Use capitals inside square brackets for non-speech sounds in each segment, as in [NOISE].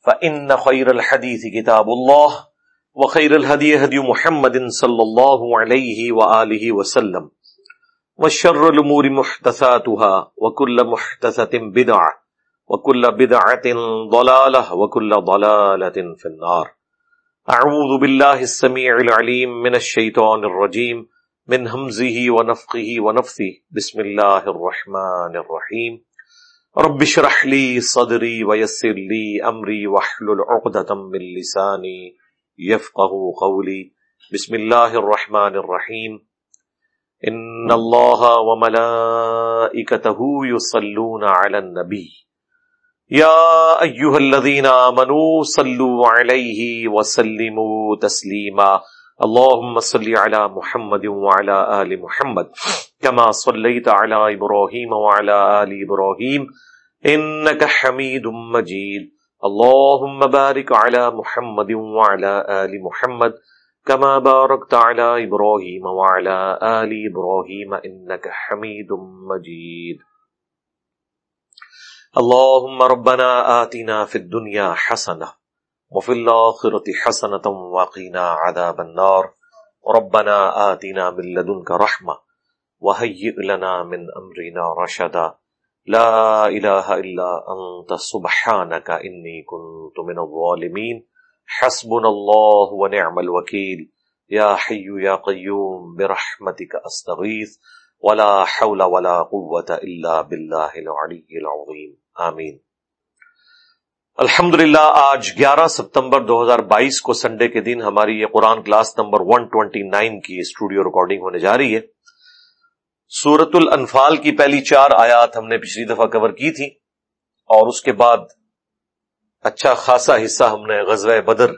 فإن خير الحديث كتاب الله وخير الهدي هدي محمد صلى الله عليه وآله وسلم والشر الأمور محدثاتها وكل محدثة بدعة وكل بدعة ضلالة وكل ضلالة في النار أعوذ بالله السميع العليم من الشيطان الرجيم من همزه ونفقه ونفثه بسم الله الرحمن الرحيم رب اشرح لي صدري ويسر لي امري واحلل عقدة من لساني يفقهوا قولي. بسم الله الرحمن الرحيم. ان الله وملائكته يصلون على النبي. يا ايها الذين امنوا صلوا عليه وسلموا تسليما. اللهم صل على محمد وعلى ال محمد. كما صليت على ابراهيم وعلى ال ابراهيم انك حميد مجيد. اللهم بارك على محمد وعلى ال محمد كما باركت على ابراهيم وعلى ال ابراهيم انك حميد مجيد. اللهم ربنا آتنا في الدنيا حسنه وفي الاخره حسنه وقنا عذاب النار. ربنا آتنا من لدنك رحمه وهيئ لنا من امرنا رشدا. لا الہ الا انت سبحانك انی کنت من الظالمین حسبنا اللہ ونعم الوکیل یا حی یا قیوم برحمتك استغیث ولا حول ولا قوة الا باللہ العلی العظیم آمین الحمدللہ، آج گیارہ ستمبر دو ہزار بائیس کو سنڈے کے دن ہماری یہ Quran class number one twenty nine کی اسٹوڈیو ریکارڈنگ ہونے جا رہی ہے۔ سورت الانفال کی پہلی چار آیات ہم نے پچھلی دفعہ کور کی تھی اور اس کے بعد اچھا خاصا حصہ ہم نے غزوہ بدر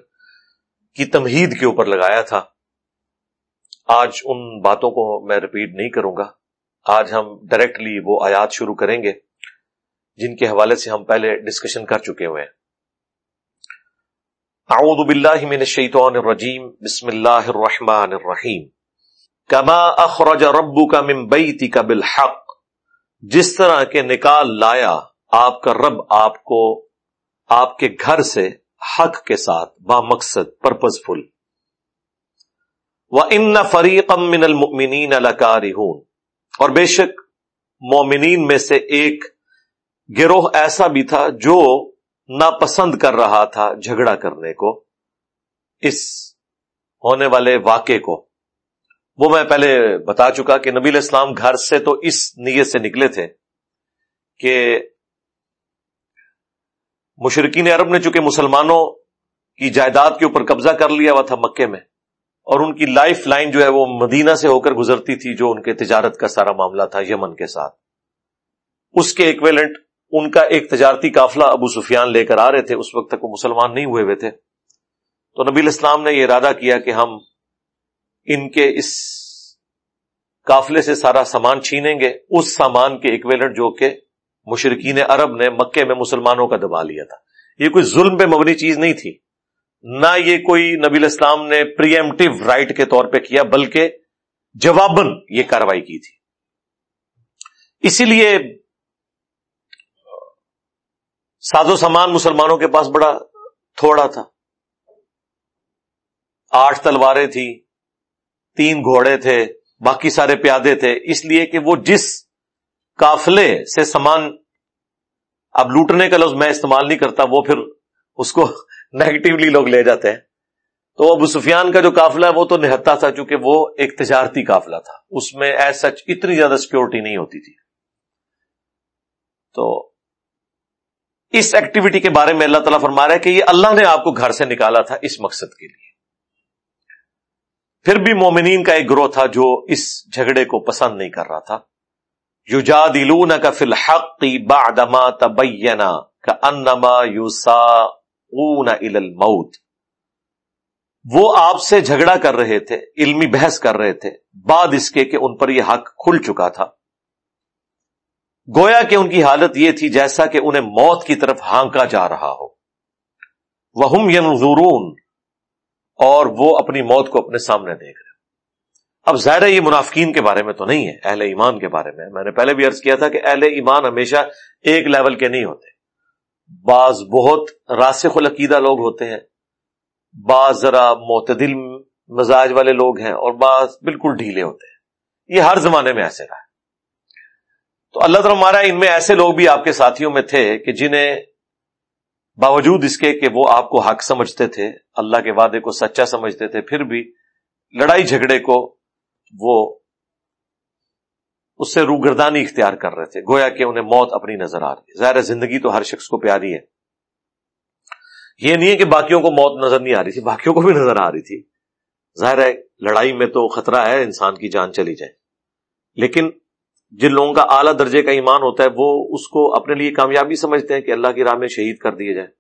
کی تمہید کے اوپر لگایا تھا۔ آج ان باتوں کو میں ریپیٹ نہیں کروں گا۔ آج ہم ڈائریکٹلی وہ آیات شروع کریں گے جن کے حوالے سے ہم پہلے ڈسکشن کر چکے ہوئے ہیں۔ اعوذ باللہ من الشیطان الرجیم۔ بسم اللہ الرحمن الرحیم۔ کما اخرج ربو کا ممبئی کا بالحق، جس طرح کے نکال لایا آپ کا رب آپ کو آپ کے گھر سے حق کے ساتھ، با مقصد پرپز فل و ان فریق من المؤمنین الکاری اور بے شک مومنین میں سے ایک گروہ ایسا بھی تھا جو ناپسند کر رہا تھا جھگڑا کرنے کو، اس ہونے والے واقعے کو۔ وہ میں پہلے بتا چکا کہ نبی اسلام گھر سے تو اس نیت سے نکلے تھے کہ مشرقین عرب نے چونکہ مسلمانوں کی جائیداد کے اوپر قبضہ کر لیا ہوا تھا مکے میں، اور ان کی لائف لائن جو ہے وہ مدینہ سے ہو کر گزرتی تھی جو ان کے تجارت کا سارا معاملہ تھا یمن کے ساتھ۔ اس کے ایکویلنٹ ان کا ایک تجارتی قافلہ ابو سفیان لے کر آ رہے تھے، اس وقت تک وہ مسلمان نہیں ہوئے ہوئے تھے۔ تو نبی اسلام نے یہ ارادہ کیا کہ ہم ان کے اس قافلے سے سارا سامان چھینیں گے، اس سامان کے اکویلنٹ جو کہ مشرقین عرب نے مکے میں مسلمانوں کا دبا لیا تھا۔ یہ کوئی ظلم پہ مبنی چیز نہیں تھی۔ نہ یہ کوئی نبی اسلام نے پریمٹو رائٹ کے طور پہ کیا، بلکہ جوابن یہ کاروائی کی تھی۔ اسی لیے ساز و سامان مسلمانوں کے پاس بڑا تھوڑا تھا۔ آٹھ تلواریں تھی تین گھوڑے تھے، باقی سارے پیادے تھے، اس لیے کہ وہ جس کافلے سے سامان اب لوٹنے کا لفظ میں استعمال نہیں کرتا، وہ پھر اس کو [LAUGHS] نیگیٹولی لوگ لے جاتے ہیں۔ تو ابو سفیان کا جو کافلا ہے، وہ تو نہتا تھا، چونکہ وہ ایک تجارتی کافلا تھا۔ اس میں ایز سچ اتنی زیادہ سیکورٹی نہیں ہوتی تھی۔ تو اس ایکٹیویٹی کے بارے میں اللہ تعالیٰ فرما رہا ہے کہ یہ اللہ نے آپ کو گھر سے نکالا تھا اس مقصد کے لیے۔ پھر بھی مومنین کا ایک گروہ تھا جو اس جھگڑے کو پسند نہیں کر رہا تھا۔ یو دلون کا فی الحق بادما تبینا کا انما یوسا الموت۔ وہ آپ سے جھگڑا کر رہے تھے، علمی بحث کر رہے تھے، بعد اس کے کہ ان پر یہ حق کھل چکا تھا۔ گویا کہ ان کی حالت یہ تھی جیسا کہ انہیں موت کی طرف ہانکا جا رہا ہو۔ وہ ینظرون اور وہ اپنی موت کو اپنے سامنے دیکھ رہے اب ظاہر یہ منافقین کے بارے میں تو نہیں ہے، اہل ایمان کے بارے میں۔ میں نے پہلے بھی عرض کیا تھا کہ اہل ایمان ہمیشہ ایک لیول کے نہیں ہوتے۔ بعض بہت راسخ العقیدہ لوگ ہوتے ہیں، بعض ذرا معتدل مزاج والے لوگ ہیں اور بعض بالکل ڈھیلے ہوتے ہیں۔ یہ ہر زمانے میں ایسے رہا تو اللہ تعالیٰ ہمارا، ان میں ایسے لوگ بھی آپ کے ساتھیوں میں تھے کہ جنہیں باوجود اس کے کہ وہ آپ کو حق سمجھتے تھے، اللہ کے وعدے کو سچا سمجھتے تھے، پھر بھی لڑائی جھگڑے کو وہ اس سے روگردانی اختیار کر رہے تھے۔ گویا کہ انہیں موت اپنی نظر آ رہی ہے۔ ظاہر زندگی تو ہر شخص کو پیاری ہے۔ یہ نہیں ہے کہ باقیوں کو موت نظر نہیں آ رہی تھی، باقیوں کو بھی نظر آ رہی تھی۔ ظاہر ہے، لڑائی میں تو خطرہ ہے، انسان کی جان چلی جائے۔ لیکن جن لوگوں کا اعلیٰ درجے کا ایمان ہوتا ہے، وہ اس کو اپنے لیے کامیابی سمجھتے ہیں کہ اللہ کی راہ میں شہید کر دیے جائے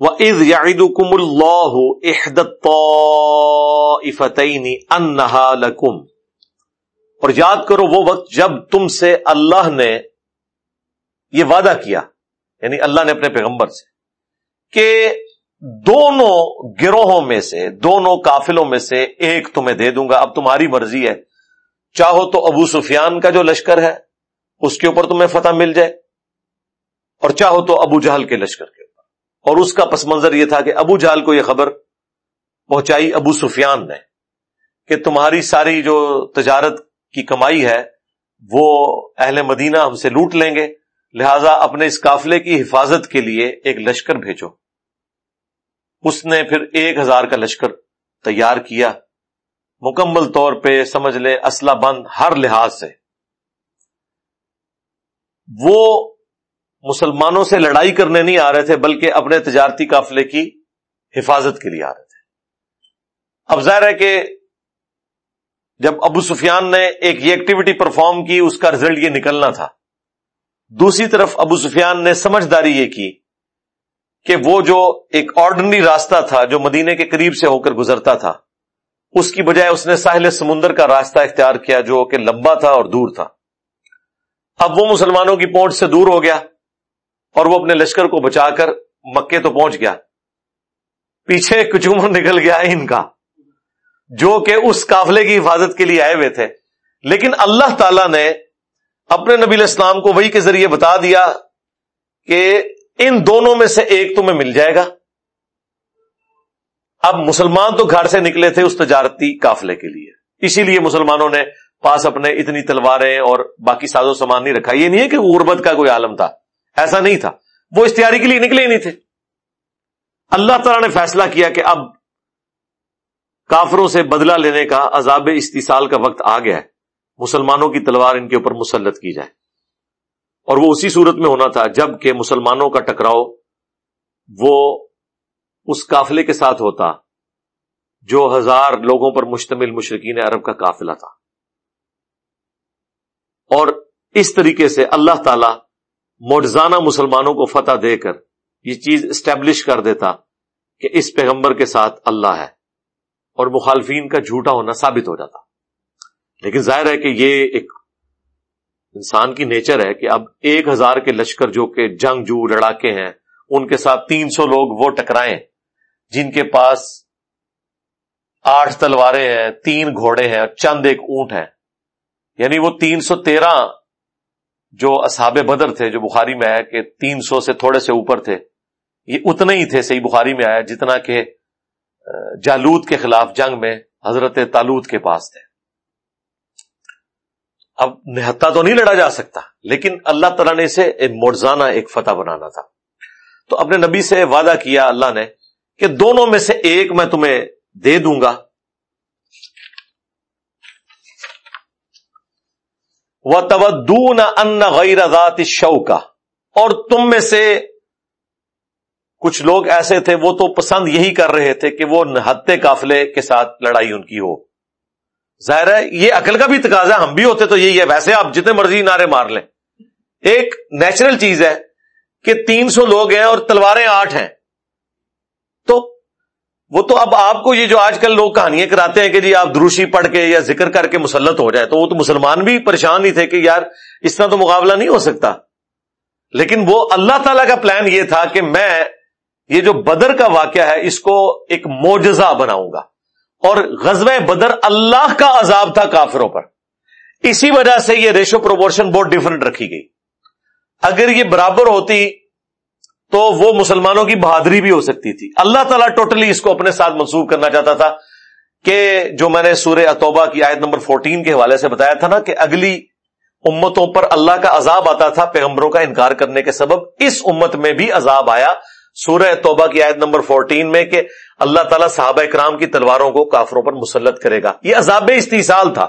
وَإِذْ يَعِدُكُمُ اللَّهُ إِحْدَ الطَّائِفَتَيْنِ أَنَّهَا لَكُمْ۔ اور یاد کرو وہ وقت جب تم سے اللہ نے یہ وعدہ کیا یعنی اللہ نے اپنے پیغمبر سے، کہ دونوں گروہوں میں سے، دونوں کافلوں میں سے ایک تمہیں دے دوں گا، اب تمہاری مرضی ہے چاہو تو ابو سفیان کا جو لشکر ہے، اس کے اوپر تمہیں فتح مل جائے۔ اور چاہو تو ابو جہل کے لشکر کے اوپر۔ اور اس کا پس منظر یہ تھا کہ ابو جہل کو یہ خبر پہنچائی ابو سفیان نے کہ تمہاری ساری جو تجارت کی کمائی ہے، وہ اہل مدینہ ہم سے لوٹ لیں گے۔ لہذا اپنے اس قافلے کی حفاظت کے لیے ایک لشکر بھیجو۔ اس نے پھر ایک ہزار کا لشکر تیار کیا۔ مکمل طور پہ سمجھ لے اسلح بند ہر لحاظ سے۔ وہ مسلمانوں سے لڑائی کرنے نہیں آ رہے تھے، بلکہ اپنے تجارتی قافلے کی حفاظت کے لیے آ رہے تھے۔ اب ظاہر ہے کہ جب ابو سفیان نے ایک یہ ایکٹیویٹی پرفارم کی، اس کا رزلٹ یہ نکلنا تھا۔ دوسری طرف ابو سفیان نے سمجھداری یہ کی کہ وہ جو ایک آرڈنری راستہ تھا، جو مدینے کے قریب سے ہو کر گزرتا تھا اس کی بجائے اس نے ساحل سمندر کا راستہ اختیار کیا جو کہ لمبا تھا اور دور تھا۔ اب وہ مسلمانوں کی پہنچ سے دور ہو گیا اور وہ اپنے لشکر کو بچا کر مکے تو پہنچ گیا۔ پیچھے کچومر نکل گیا ان کا، جو کہ اس قافلے کی حفاظت کے لیے آئے ہوئے تھے۔ لیکن اللہ تعالی نے اپنے نبی الاسلام کو وہی کے ذریعے بتا دیا کہ ان دونوں میں سے ایک تمہیں مل جائے گا۔ اب مسلمان تو گھر سے نکلے تھے اس تجارتی قافلے کے لیے۔ اسی لیے مسلمانوں نے پاس اپنے اتنی تلواریں اور باقی ساز و سامان نہیں رکھا۔ یہ نہیں ہے کہ غربت کا کوئی عالم تھا۔ ایسا نہیں تھا۔ وہ اس تیاری کے لیے نکلے ہی نہیں تھے۔ اللہ تعالیٰ نے فیصلہ کیا کہ اب کافروں سے بدلہ لینے کا عذاب استحصال کا وقت آ گیا ہے۔ مسلمانوں کی تلوار ان کے اوپر مسلط کی جائے۔ اور وہ اسی صورت میں ہونا تھا جبکہ مسلمانوں کا ٹکراؤ وہ اس قافلے کے ساتھ ہوتا جو ہزار لوگوں پر مشتمل مشرقین عرب کا قافلہ تھا۔ اور اس طریقے سے اللہ تعالی مرزانہ مسلمانوں کو فتح دے کر یہ چیز اسٹیبلش کر دیتا کہ اس پیغمبر کے ساتھ اللہ ہے اور مخالفین کا جھوٹا ہونا ثابت ہو جاتا۔ لیکن ظاہر ہے کہ یہ ایک انسان کی نیچر ہے کہ اب ایک ہزار کے لشکر جو کہ جنگ جو لڑاکے ہیں، ان کے ساتھ تین سو لوگ وہ ٹکرائیں۔ جن کے پاس آٹھ تلواریں ہیں، تین گھوڑے ہیں اور چند ایک اونٹ ہے یعنی وہ تین سو تیرہ جو اصحاب بدر تھے، جو بخاری میں آیا کہ تین سو سے تھوڑے سے اوپر تھے، یہ اتنے ہی تھے، صحیح بخاری میں آیا، جتنا کہ جالود کے خلاف جنگ میں حضرت تالود کے پاس تھے۔ اب نہتا تو نہیں لڑا جا سکتا، لیکن اللہ تعالیٰ نے اسے ایک مرزانہ، ایک فتح بنانا تھا۔ تو اپنے نبی سے وعدہ کیا اللہ نے کہ دونوں میں سے ایک میں تمہیں دے دوں گا۔ وہ تبدون ان غیر ذات شو کا اور تم میں سے کچھ لوگ ایسے تھے، وہ تو پسند یہی کر رہے تھے کہ وہ نہتے قافلے کے ساتھ لڑائی ان کی ہو۔ ظاہر ہے، یہ عقل کا بھی تقاضا ہم بھی ہوتے تو یہی ہے۔ ویسے آپ جتنے مرضی نعرے مار لیں۔ ایک نیچرل چیز ہے کہ تین سو لوگ ہیں اور تلواریں آٹھ ہیں۔ وہ تو اب آپ کو یہ جو آج کل لوگ کہانیاں کراتے ہیں کہ جی آپ دروشی پڑھ کے یا ذکر کر کے مسلط ہو جائے، تو وہ تو مسلمان بھی پریشان ہی تھے کہ یار اس طرح تو مقابلہ نہیں ہو سکتا۔ لیکن وہ اللہ تعالی کا پلان یہ تھا کہ میں یہ جو بدر کا واقعہ ہے، اس کو ایک موجزہ بناؤں گا۔ اور غزوہ بدر اللہ کا عذاب تھا کافروں پر۔ اسی وجہ سے یہ ریشو پروپورشن بہت ڈفرنٹ رکھی گئی۔ اگر یہ برابر ہوتی تو وہ مسلمانوں کی بہادری بھی ہو سکتی تھی۔ اللہ تعالیٰ ٹوٹلی اس کو اپنے ساتھ منسوخ کرنا چاہتا تھا کہ جو میں نے سورہ اتوبہ کی آیت نمبر فورٹین کے حوالے سے بتایا تھا نا کہ اگلی امتوں پر اللہ کا عذاب آتا تھا پیغمبروں کا انکار کرنے کے سبب، اس امت میں بھی عذاب آیا سورہ توبہ کی آیت نمبر فورٹین میں کہ اللہ تعالیٰ صحابہ اکرام کی تلواروں کو کافروں پر مسلط کرے گا۔ یہ عذاب استحصال تھا۔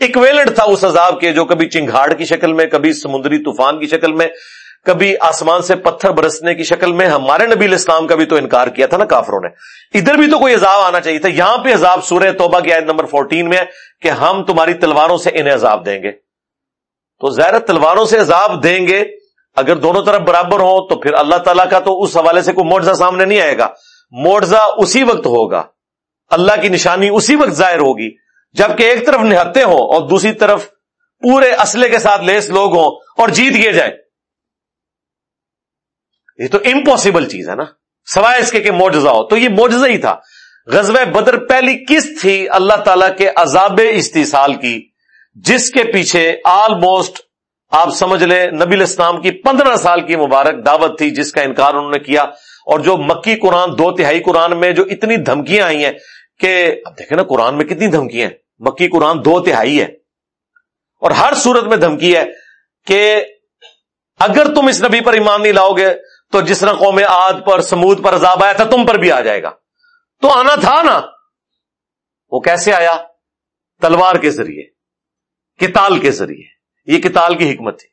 اکویلنٹ تھا اس عذاب کے جو کبھی چنگھاڑ کی شکل میں، کبھی سمندری طوفان کی شکل میں کبھی آسمان سے پتھر برسنے کی شکل میں ہمارے نبی اسلام کا بھی تو انکار کیا تھا نا کافروں نے۔ ادھر بھی تو کوئی عذاب آنا چاہیے تھا۔ یہاں پہ عذاب سورہ توبہ کی آیت نمبر فورٹین میں کہ ہم تمہاری تلواروں سے انہیں عذاب دیں گے۔ تو زیر تلواروں سے عذاب دیں گے۔ اگر دونوں طرف برابر ہوں تو پھر اللہ تعالیٰ کا تو اس حوالے سے کوئی موڑزہ سامنے نہیں آئے گا۔ موڑزہ اسی وقت ہوگا۔ اللہ کی نشانی اسی وقت ظاہر ہوگی۔ جبکہ ایک طرف نہتے ہوں اور دوسری طرف پورے اسلحے کے ساتھ لیس لوگ ہوں اور جیت گئے جائے یہ تو امپاسبل چیز ہے نا۔ سوائے اس کے کہ موجزہ ہو۔ تو یہ موجزہ ہی تھا۔ غزوہ بدر پہلی کس تھی اللہ تعالی کے عذاب استحصال کی، جس کے پیچھے آلموسٹ آپ سمجھ لیں نبی الاسلام کی پندرہ سال کی مبارک دعوت تھی، جس کا انکار انہوں نے کیا۔ اور جو مکی قرآن، دو تہائی قرآن میں جو اتنی دھمکیاں آئی ہیں کہ اب دیکھیں نا، قرآن میں کتنی دھمکیاں ہیں۔ مکی قرآن دو تہائی ہے۔ اور ہر صورت میں دھمکی ہے کہ اگر تم اس نبی پر ایمان نہیں لاؤ گے تو جس طرح قوم آد پر، سمود پر عذاب آیا تھا، تم پر بھی آ جائے گا۔ تو آنا تھا نا۔ وہ کیسے آیا؟ تلوار کے ذریعے، کتال کے ذریعے۔ یہ کتال کی حکمت تھی۔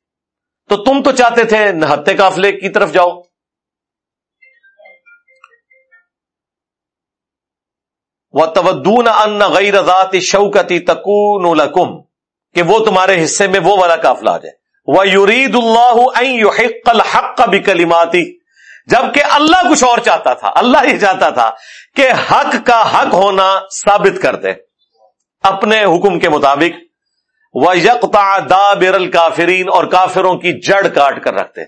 تو تم تو چاہتے تھے نہتے قافلے کی طرف جاؤ۔ وہ تودون ان غیر ذات شوکتی تکون کہ وہ تمہارے حصے میں وہ والا قافلہ آ جائے۔ وہ یورید اللہ الحق بھی کلیماتی جبکہ اللہ کچھ اور چاہتا تھا، اللہ یہ چاہتا تھا کہ حق کا حق ہونا ثابت کر دے۔ اپنے حکم کے مطابق وہ یکتا دا بیرل کافرین اور کافروں کی جڑ کاٹ کر رکھتے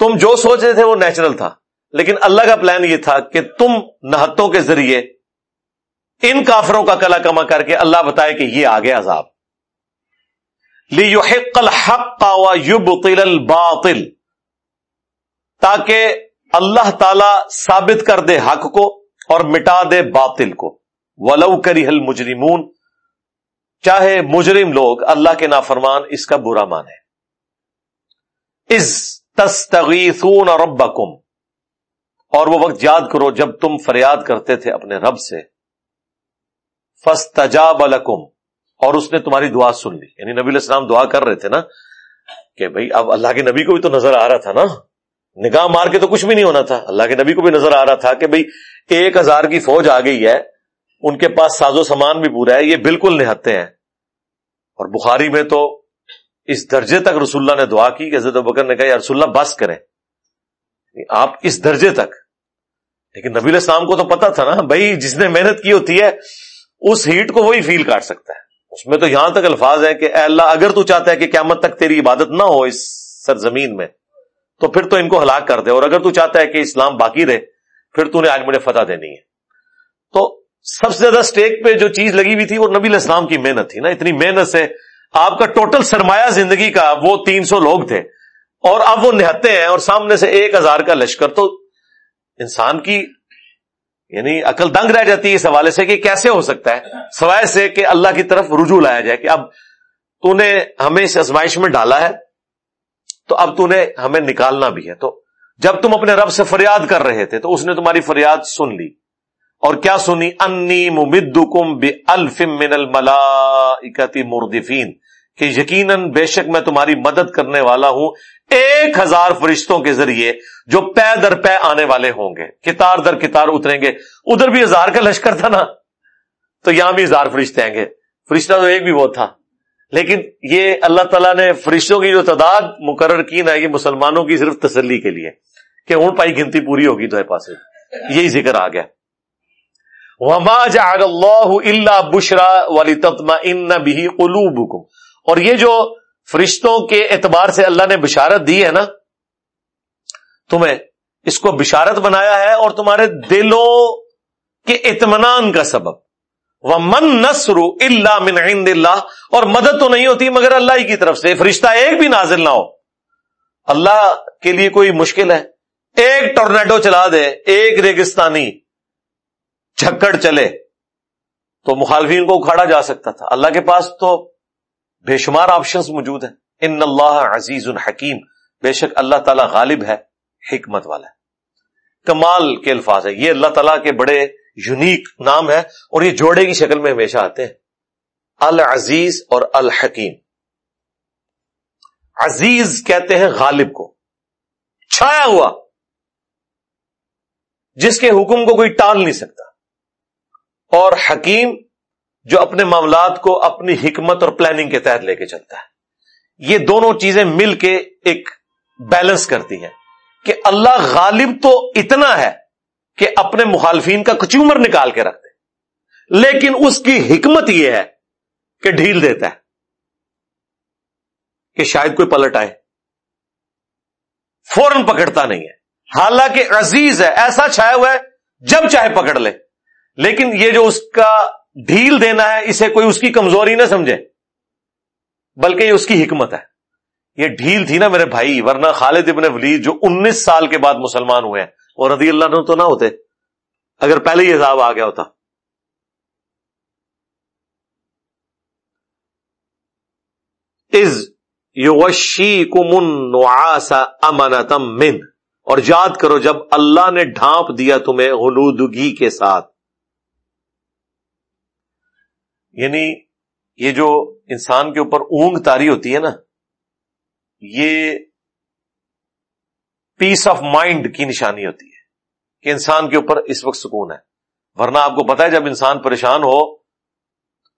تم جو سوچ رہے تھے وہ نیچرل تھا، لیکن اللہ کا پلان یہ تھا کہ تم نہتوں کے ذریعے ان کافروں کا کلا کما کر کے اللہ بتائے کہ یہ آگے عذاب۔ لیحق الحق ویبطل الباطل تاکہ اللہ تعالی ثابت کر دے حق کو اور مٹا دے باطل کو۔ ولو کری مجرمون چاہے مجرم لوگ اللہ کے نافرمان اس کا برا مانے از تستغیثون ربکم اور وہ وقت یاد کرو جب تم فریاد کرتے تھے اپنے رب سے۔ فستجاب لکم اور اس نے تمہاری دعا سن لی۔ یعنی نبی السلام دعا کر رہے تھے نا کہ بھائی اب اللہ کے نبی کو بھی تو نظر آ رہا تھا نا۔ نگاہ مار کے تو کچھ بھی نہیں ہونا تھا۔ اللہ کے نبی کو بھی نظر آ رہا تھا کہ بھائی ایک ہزار کی فوج آ گئی ہے۔ ان کے پاس ساز و سامان بھی پورا ہے۔ یہ بالکل نہتے ہیں۔ اور بخاری میں تو اس درجے تک رسول اللہ نے دعا کی کہ حضرت بکر نے کہا، یا رسول اللہ، بس کریں۔ یعنی آپ اس درجے تک۔ لیکن نبی السلام کو تو پتا تھا نا بھائی جس نے محنت کی ہوتی ہے، اس ہیٹ کو وہی فیل کاٹ سکتا ہے۔ اس میں تو یہاں تک الفاظ ہے کہ اے اللہ، اگر تو چاہتا ہے کہ قیامت تک تیری عبادت نہ ہو اس سرزمین میں، تو پھر تو ان کو ہلاک کر دے۔ اور اگر تو چاہتا ہے کہ اسلام باقی رہے، پھر تو نے آج مجھے فتح دینی ہے۔ تو سب سے زیادہ اسٹیک پہ جو چیز لگی ہوئی تھی، وہ نبی الاسلام کی محنت تھی نا۔ اتنی محنت سے آپ کا ٹوٹل سرمایہ زندگی کا وہ تین سو لوگ تھے۔ اور اب وہ نہتے ہیں اور سامنے سے ایک ہزار کا لشکر۔ تو انسان کی یعنی عقل دنگ رہ جاتی ہے اس حوالے سے کہ کیسے ہو سکتا ہے؟ سوائے سے کہ اللہ کی طرف رجوع لایا جائے کہ اب تو نے ہمیں اس ازمائش میں ڈالا ہے، تو اب تو نے ہمیں نکالنا بھی ہے۔ تو جب تم اپنے رب سے فریاد کر رہے تھے، تو اس نے تمہاری فریاد سن لی۔ اور کیا سنی؟ انی ممدکم بلفم من الملا مردفین۔ کہ یقیناً بے شک میں تمہاری مدد کرنے والا ہوں ایک ہزار فرشتوں کے ذریعے جو پے در پے آنے والے ہوں گے۔ کتار در کتار اتریں گے۔ ادھر بھی ہزار کا لشکر تھا نا۔ تو یہاں بھی ہزار فرشتے آئیں گے۔ فرشتہ تو ایک بھی وہ تھا۔ لیکن یہ اللہ تعالیٰ نے فرشتوں کی جو تعداد مقرر کی نا، یہ مسلمانوں کی صرف تسلی کے لیے کہ اون پائی گنتی پوری ہوگی تو پاس یہی ذکر آ گیا۔ وما جعل اللہ اللہ بشرا والی تتما ان بھی اور یہ جو فرشتوں کے اعتبار سے اللہ نے بشارت دی ہے نا، تمہیں اس کو بشارت بنایا ہے اور تمہارے دلوں کے اطمینان کا سبب۔ وہ من نسر اللہ من عند اللہ اور مدد تو نہیں ہوتی مگر اللہ ہی کی طرف سے، فرشتہ ایک بھی نازل نہ ہو۔ اللہ کے لیے کوئی مشکل ہے۔ ایک ٹورنیڈو چلا دے، ایک ریگستانی جھکڑ چلے، تو مخالفین کو اکھاڑا جا سکتا تھا۔ اللہ کے پاس تو بے شمار آپشنز موجود ہیں۔ ان اللہ عزیز الحکیم بے شک اللہ تعالی غالب ہے، حکمت والا ہے۔ کمال کے الفاظ ہے یہ اللہ تعالیٰ کے بڑے یونیک نام ہے اور یہ جوڑے کی شکل میں ہمیشہ آتے ہیں۔ العزیز اور الحکیم۔ عزیز کہتے ہیں غالب کو۔ چھایا ہوا۔ جس کے حکم کو کوئی ٹال نہیں سکتا۔ اور حکیم جو اپنے معاملات کو اپنی حکمت اور پلاننگ کے تحت لے کے چلتا ہے۔ یہ دونوں چیزیں مل کے ایک بیلنس کرتی ہیں کہ اللہ غالب تو اتنا ہے کہ اپنے مخالفین کا کچومر نکال کے رکھ دے لیکن اس کی حکمت یہ ہے کہ ڈھیل دیتا ہے کہ شاید کوئی پلٹ آئے۔ فوراً پکڑتا نہیں ہے۔ حالانکہ عزیز ہے، ایسا چھایا ہوا ہے جب چاہے پکڑ لے۔ لیکن یہ جو اس کا ڈھیل دینا ہے، اسے کوئی اس کی کمزوری نہ سمجھے۔ بلکہ یہ اس کی حکمت ہے۔ یہ ڈھیل تھی نا میرے بھائی، ورنہ خالد ابن ولید جو انیس سال کے بعد مسلمان ہوئے ہیں اور رضی اللہ نے تو نہ ہوتے۔ اگر پہلے یہ عذاب آ گیا ہوتا۔ از یوشی کمن امنتم من۔ اور یاد کرو، جب اللہ نے ڈھانپ دیا تمہیں غلودگی کے ساتھ یعنی یہ جو انسان کے اوپر اونگ تاری ہوتی ہے نا، یہ پیس آف مائنڈ کی نشانی ہوتی ہے کہ انسان کے اوپر اس وقت سکون ہے۔ ورنہ آپ کو پتا ہے جب انسان پریشان ہو،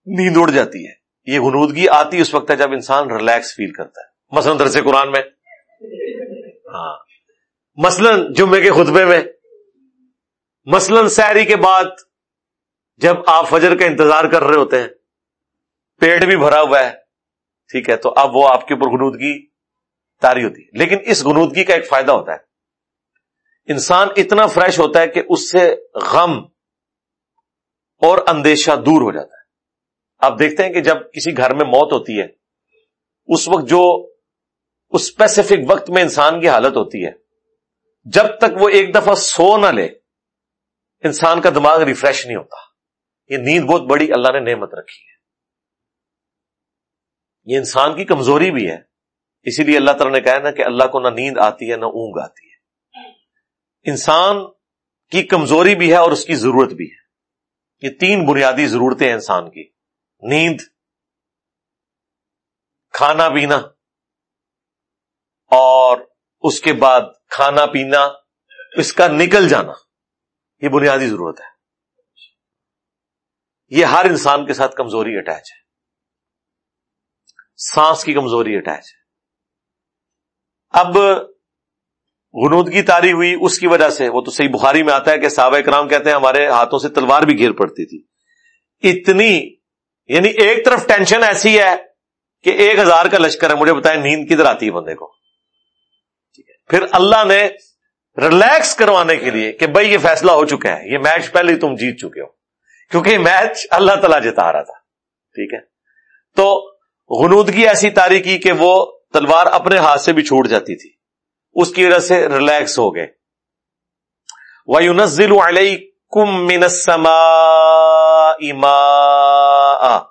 نیند اڑ جاتی ہے۔ یہ غنودگی آتی اس وقت ہے جب انسان ریلیکس فیل کرتا ہے۔ مثلاً درس قرآن میں۔ ہاں۔ مثلا جمعے کے خطبے میں۔ مثلاً سیری کے بعد جب آپ فجر کا انتظار کر رہے ہوتے ہیں، پیٹ بھی بھرا ہوا ہے، ٹھیک ہے، تو اب وہ آپ کے اوپر غنودگی تاری ہوتی ہے۔ لیکن اس گنودگی کا ایک فائدہ ہوتا ہے۔ انسان اتنا فریش ہوتا ہے کہ اس سے غم اور اندیشہ دور ہو جاتا ہے۔ آپ دیکھتے ہیں کہ جب کسی گھر میں موت ہوتی ہے، اس وقت جو اس اسپیسیفک وقت میں انسان کی حالت ہوتی ہے، جب تک وہ ایک دفعہ سو نہ لے، انسان کا دماغ ریفریش نہیں ہوتا۔ یہ نیند بہت بڑی اللہ نے نعمت رکھی ہے۔ یہ انسان کی کمزوری بھی ہے۔ اسی لیے اللہ تعالیٰ نے کہا نا کہ اللہ کو نہ نیند آتی ہے نہ اونگ آتی ہے۔ انسان کی کمزوری بھی ہے اور اس کی ضرورت بھی ہے۔ یہ تین بنیادی ضرورتیں ہیں انسان کی۔ نیند، کھانا پینا اور اس کے بعد کھانا پینا، اس کا نکل جانا، یہ بنیادی ضرورت ہے۔ یہ ہر انسان کے ساتھ کمزوری اٹیچ ہے۔ سانس کی کمزوری اٹیچ ہے۔ اب غنود کی تاری ہوئی، اس کی وجہ سے، وہ تو صحیح بخاری میں آتا ہے کہ صحابہ کرام کہتے ہیں، ہمارے ہاتھوں سے تلوار بھی گھیر پڑتی تھی۔ اتنی یعنی ایک طرف ٹینشن ایسی ہے کہ ایک ہزار کا لشکر ہے، مجھے بتائیں نیند کدھر آتی ہے بندے کو۔ پھر اللہ نے ریلیکس کروانے کے لیے کہ بھائی یہ فیصلہ ہو چکا ہے، یہ میچ پہلے تم جیت چکے ہو۔ کیونکہ میچ اللہ تعالیٰ جتا رہا تھا۔ ٹھیک ہے؟ تو غنودگی ایسی تاری کی کہ وہ تلوار اپنے ہاتھ سے بھی چھوٹ جاتی تھی۔ اس کی وجہ سے ریلیکس ہو گئے۔ وَيُنَزِّلُ عَلَيْكُم مِّنَ السَّمَاءِ مَاءً۔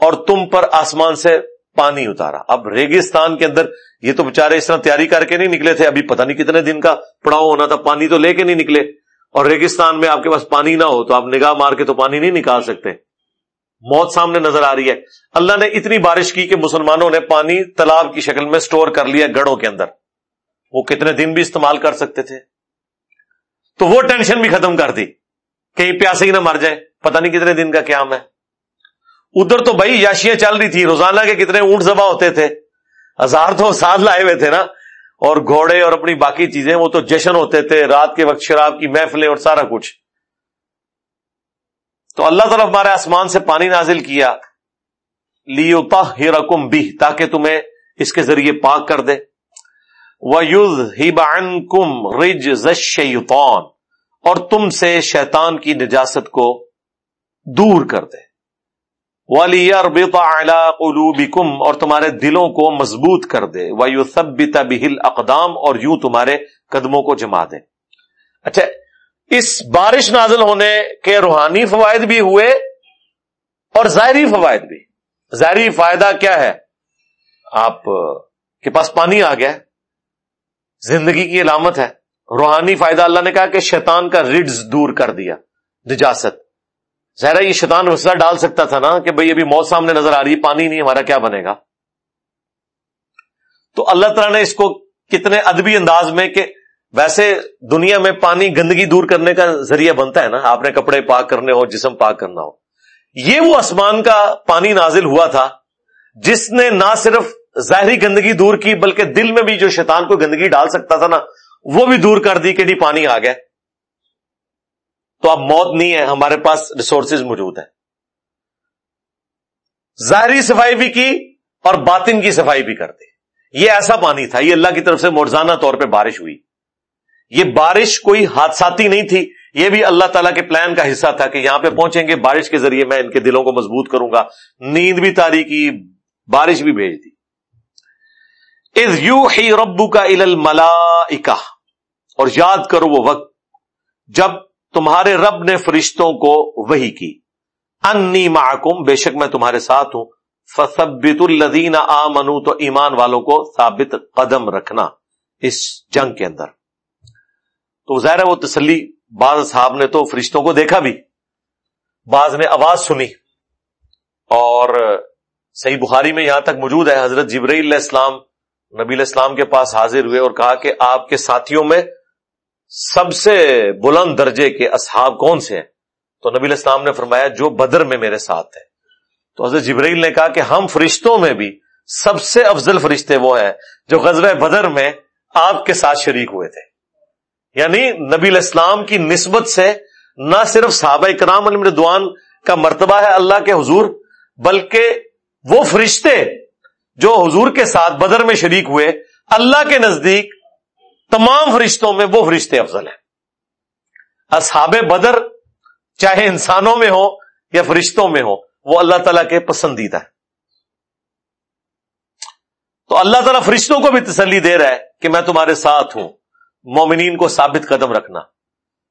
اور تم پر آسمان سے پانی اتارا۔ اب ریگستان کے اندر یہ تو بےچارے اس طرح تیاری کر کے نہیں نکلے تھے۔ ابھی پتہ نہیں کتنے دن کا پڑاؤ ہونا تھا، پانی تو لے کے نہیں نکلے۔ اور ریگستان میں آپ کے پاس پانی نہ ہو تو آپ نگاہ مار کے تو پانی نہیں نکال سکتے۔ موت سامنے نظر آ رہی ہے۔ اللہ نے اتنی بارش کی کہ مسلمانوں نے پانی تالاب کی شکل میں سٹور کر لیا گڑوں کے اندر۔ وہ کتنے دن بھی استعمال کر سکتے تھے۔ تو وہ ٹینشن بھی ختم کر دی کہیں پیاسے ہی نہ مر جائے۔ پتہ نہیں کتنے دن کا قیام ہے۔ ادھر تو بھائی یاشیاں چل رہی تھی روزانہ کے کتنے اونٹ زبا ہوتے تھے۔ ہزار تو ساتھ لائے ہوئے تھے نا۔ اور گھوڑے اور اپنی باقی چیزیں، وہ تو جشن ہوتے تھے، رات کے وقت شراب کی محفلیں اور سارا کچھ۔ تو اللہ تعالیٰ ہمارے آسمان سے پانی نازل کیا۔ لیوتا ہی رقم بھی تاکہ تمہیں اس کے ذریعے پاک کر دے۔ ہی بان کم رج زشیتون اور تم سے شیطان کی نجاست کو دور کر دے۔ والی قلوبکم اور تمہارے دلوں کو مضبوط کر دے۔ وایو سب بہل اقدام اور یوں تمہارے قدموں کو جما دے۔ اچھا اس بارش نازل ہونے کے روحانی فوائد بھی ہوئے اور ظاہری فوائد بھی۔ ظاہری فائدہ کیا ہے؟ آپ کے پاس پانی آ گیا زندگی کی علامت ہے۔ روحانی فائدہ اللہ نے کہا کہ شیطان کا رڈز دور کر دیا، نجاست۔ ظاہر یہ شیطان وسیلہ ڈال سکتا تھا نا کہ بھئی ابھی موت سامنے نظر آ رہی ہے، پانی نہیں، ہمارا کیا بنے گا؟ تو اللہ تعالیٰ نے اس کو کتنے ادبی انداز میں کہ ویسے دنیا میں پانی گندگی دور کرنے کا ذریعہ بنتا ہے نا، آپ نے کپڑے پاک کرنے ہو جسم پاک کرنا ہو یہ وہ آسمان کا پانی نازل ہوا تھا جس نے نہ صرف ظاہری گندگی دور کی، بلکہ دل میں بھی جو شیطان کو گندگی ڈال سکتا تھا نا، وہ بھی دور کر دی کہ نہیں، پانی آ گیا۔ تو اب موت نہیں ہے، ہمارے پاس ریسورسز موجود ہیں۔ ظاہری صفائی بھی کی اور باطن کی صفائی بھی کر دی یہ ایسا پانی تھا، یہ اللہ کی طرف سے مرزانہ طور پہ بارش ہوئی۔ یہ بارش کوئی حادثاتی نہیں تھی، یہ بھی اللہ تعالیٰ کے پلان کا حصہ تھا کہ یہاں پہ پہنچیں گے، بارش کے ذریعے میں ان کے دلوں کو مضبوط کروں گا۔ نیند بھی تاری کی بارش بھی بھیج دی۔ از یو ہی ربو کا ال ملا اور یاد کرو وہ وقت جب تمہارے رب نے فرشتوں کو وہی کی۔ انی معکم، بے شک میں تمہارے ساتھ ہوں۔ فصبت الدین آ تو ایمان والوں کو ثابت قدم رکھنا اس جنگ کے اندر۔ تو ظاہر ہے وہ تسلی، بعض صاحب نے تو فرشتوں کو دیکھا بھی۔ بعض نے آواز سنی۔ اور صحیح بخاری میں یہاں تک موجود ہے، حضرت جبرئی علیہ السلام، نبی الاسلام کے پاس حاضر ہوئے اور کہا کہ آپ کے ساتھیوں میں سب سے بلند درجے کے اصحاب کون سے ہیں؟ تو نبی الاسلام نے فرمایا، جو بدر میں میرے ساتھ ہے۔ تو حضرت جبرائیل نے کہا کہ ہم فرشتوں میں بھی سب سے افضل فرشتے وہ ہیں جو غزب بدر میں آپ کے ساتھ شریک ہوئے تھے۔ یعنی نبی الاسلام کی نسبت سے نہ صرف صحابہ کرام علی مردوان کا مرتبہ ہے اللہ کے حضور، بلکہ وہ فرشتے جو حضور کے ساتھ بدر میں شریک ہوئے، اللہ کے نزدیک تمام فرشتوں میں وہ فرشتے افضل ہیں۔ اصحاب بدر چاہے انسانوں میں ہو یا فرشتوں میں ہو وہ اللہ تعالیٰ کے پسندیدہ ہے تو اللہ تعالیٰ فرشتوں کو بھی تسلی دے رہا ہے کہ میں تمہارے ساتھ ہوں۔ مومنین کو ثابت قدم رکھنا۔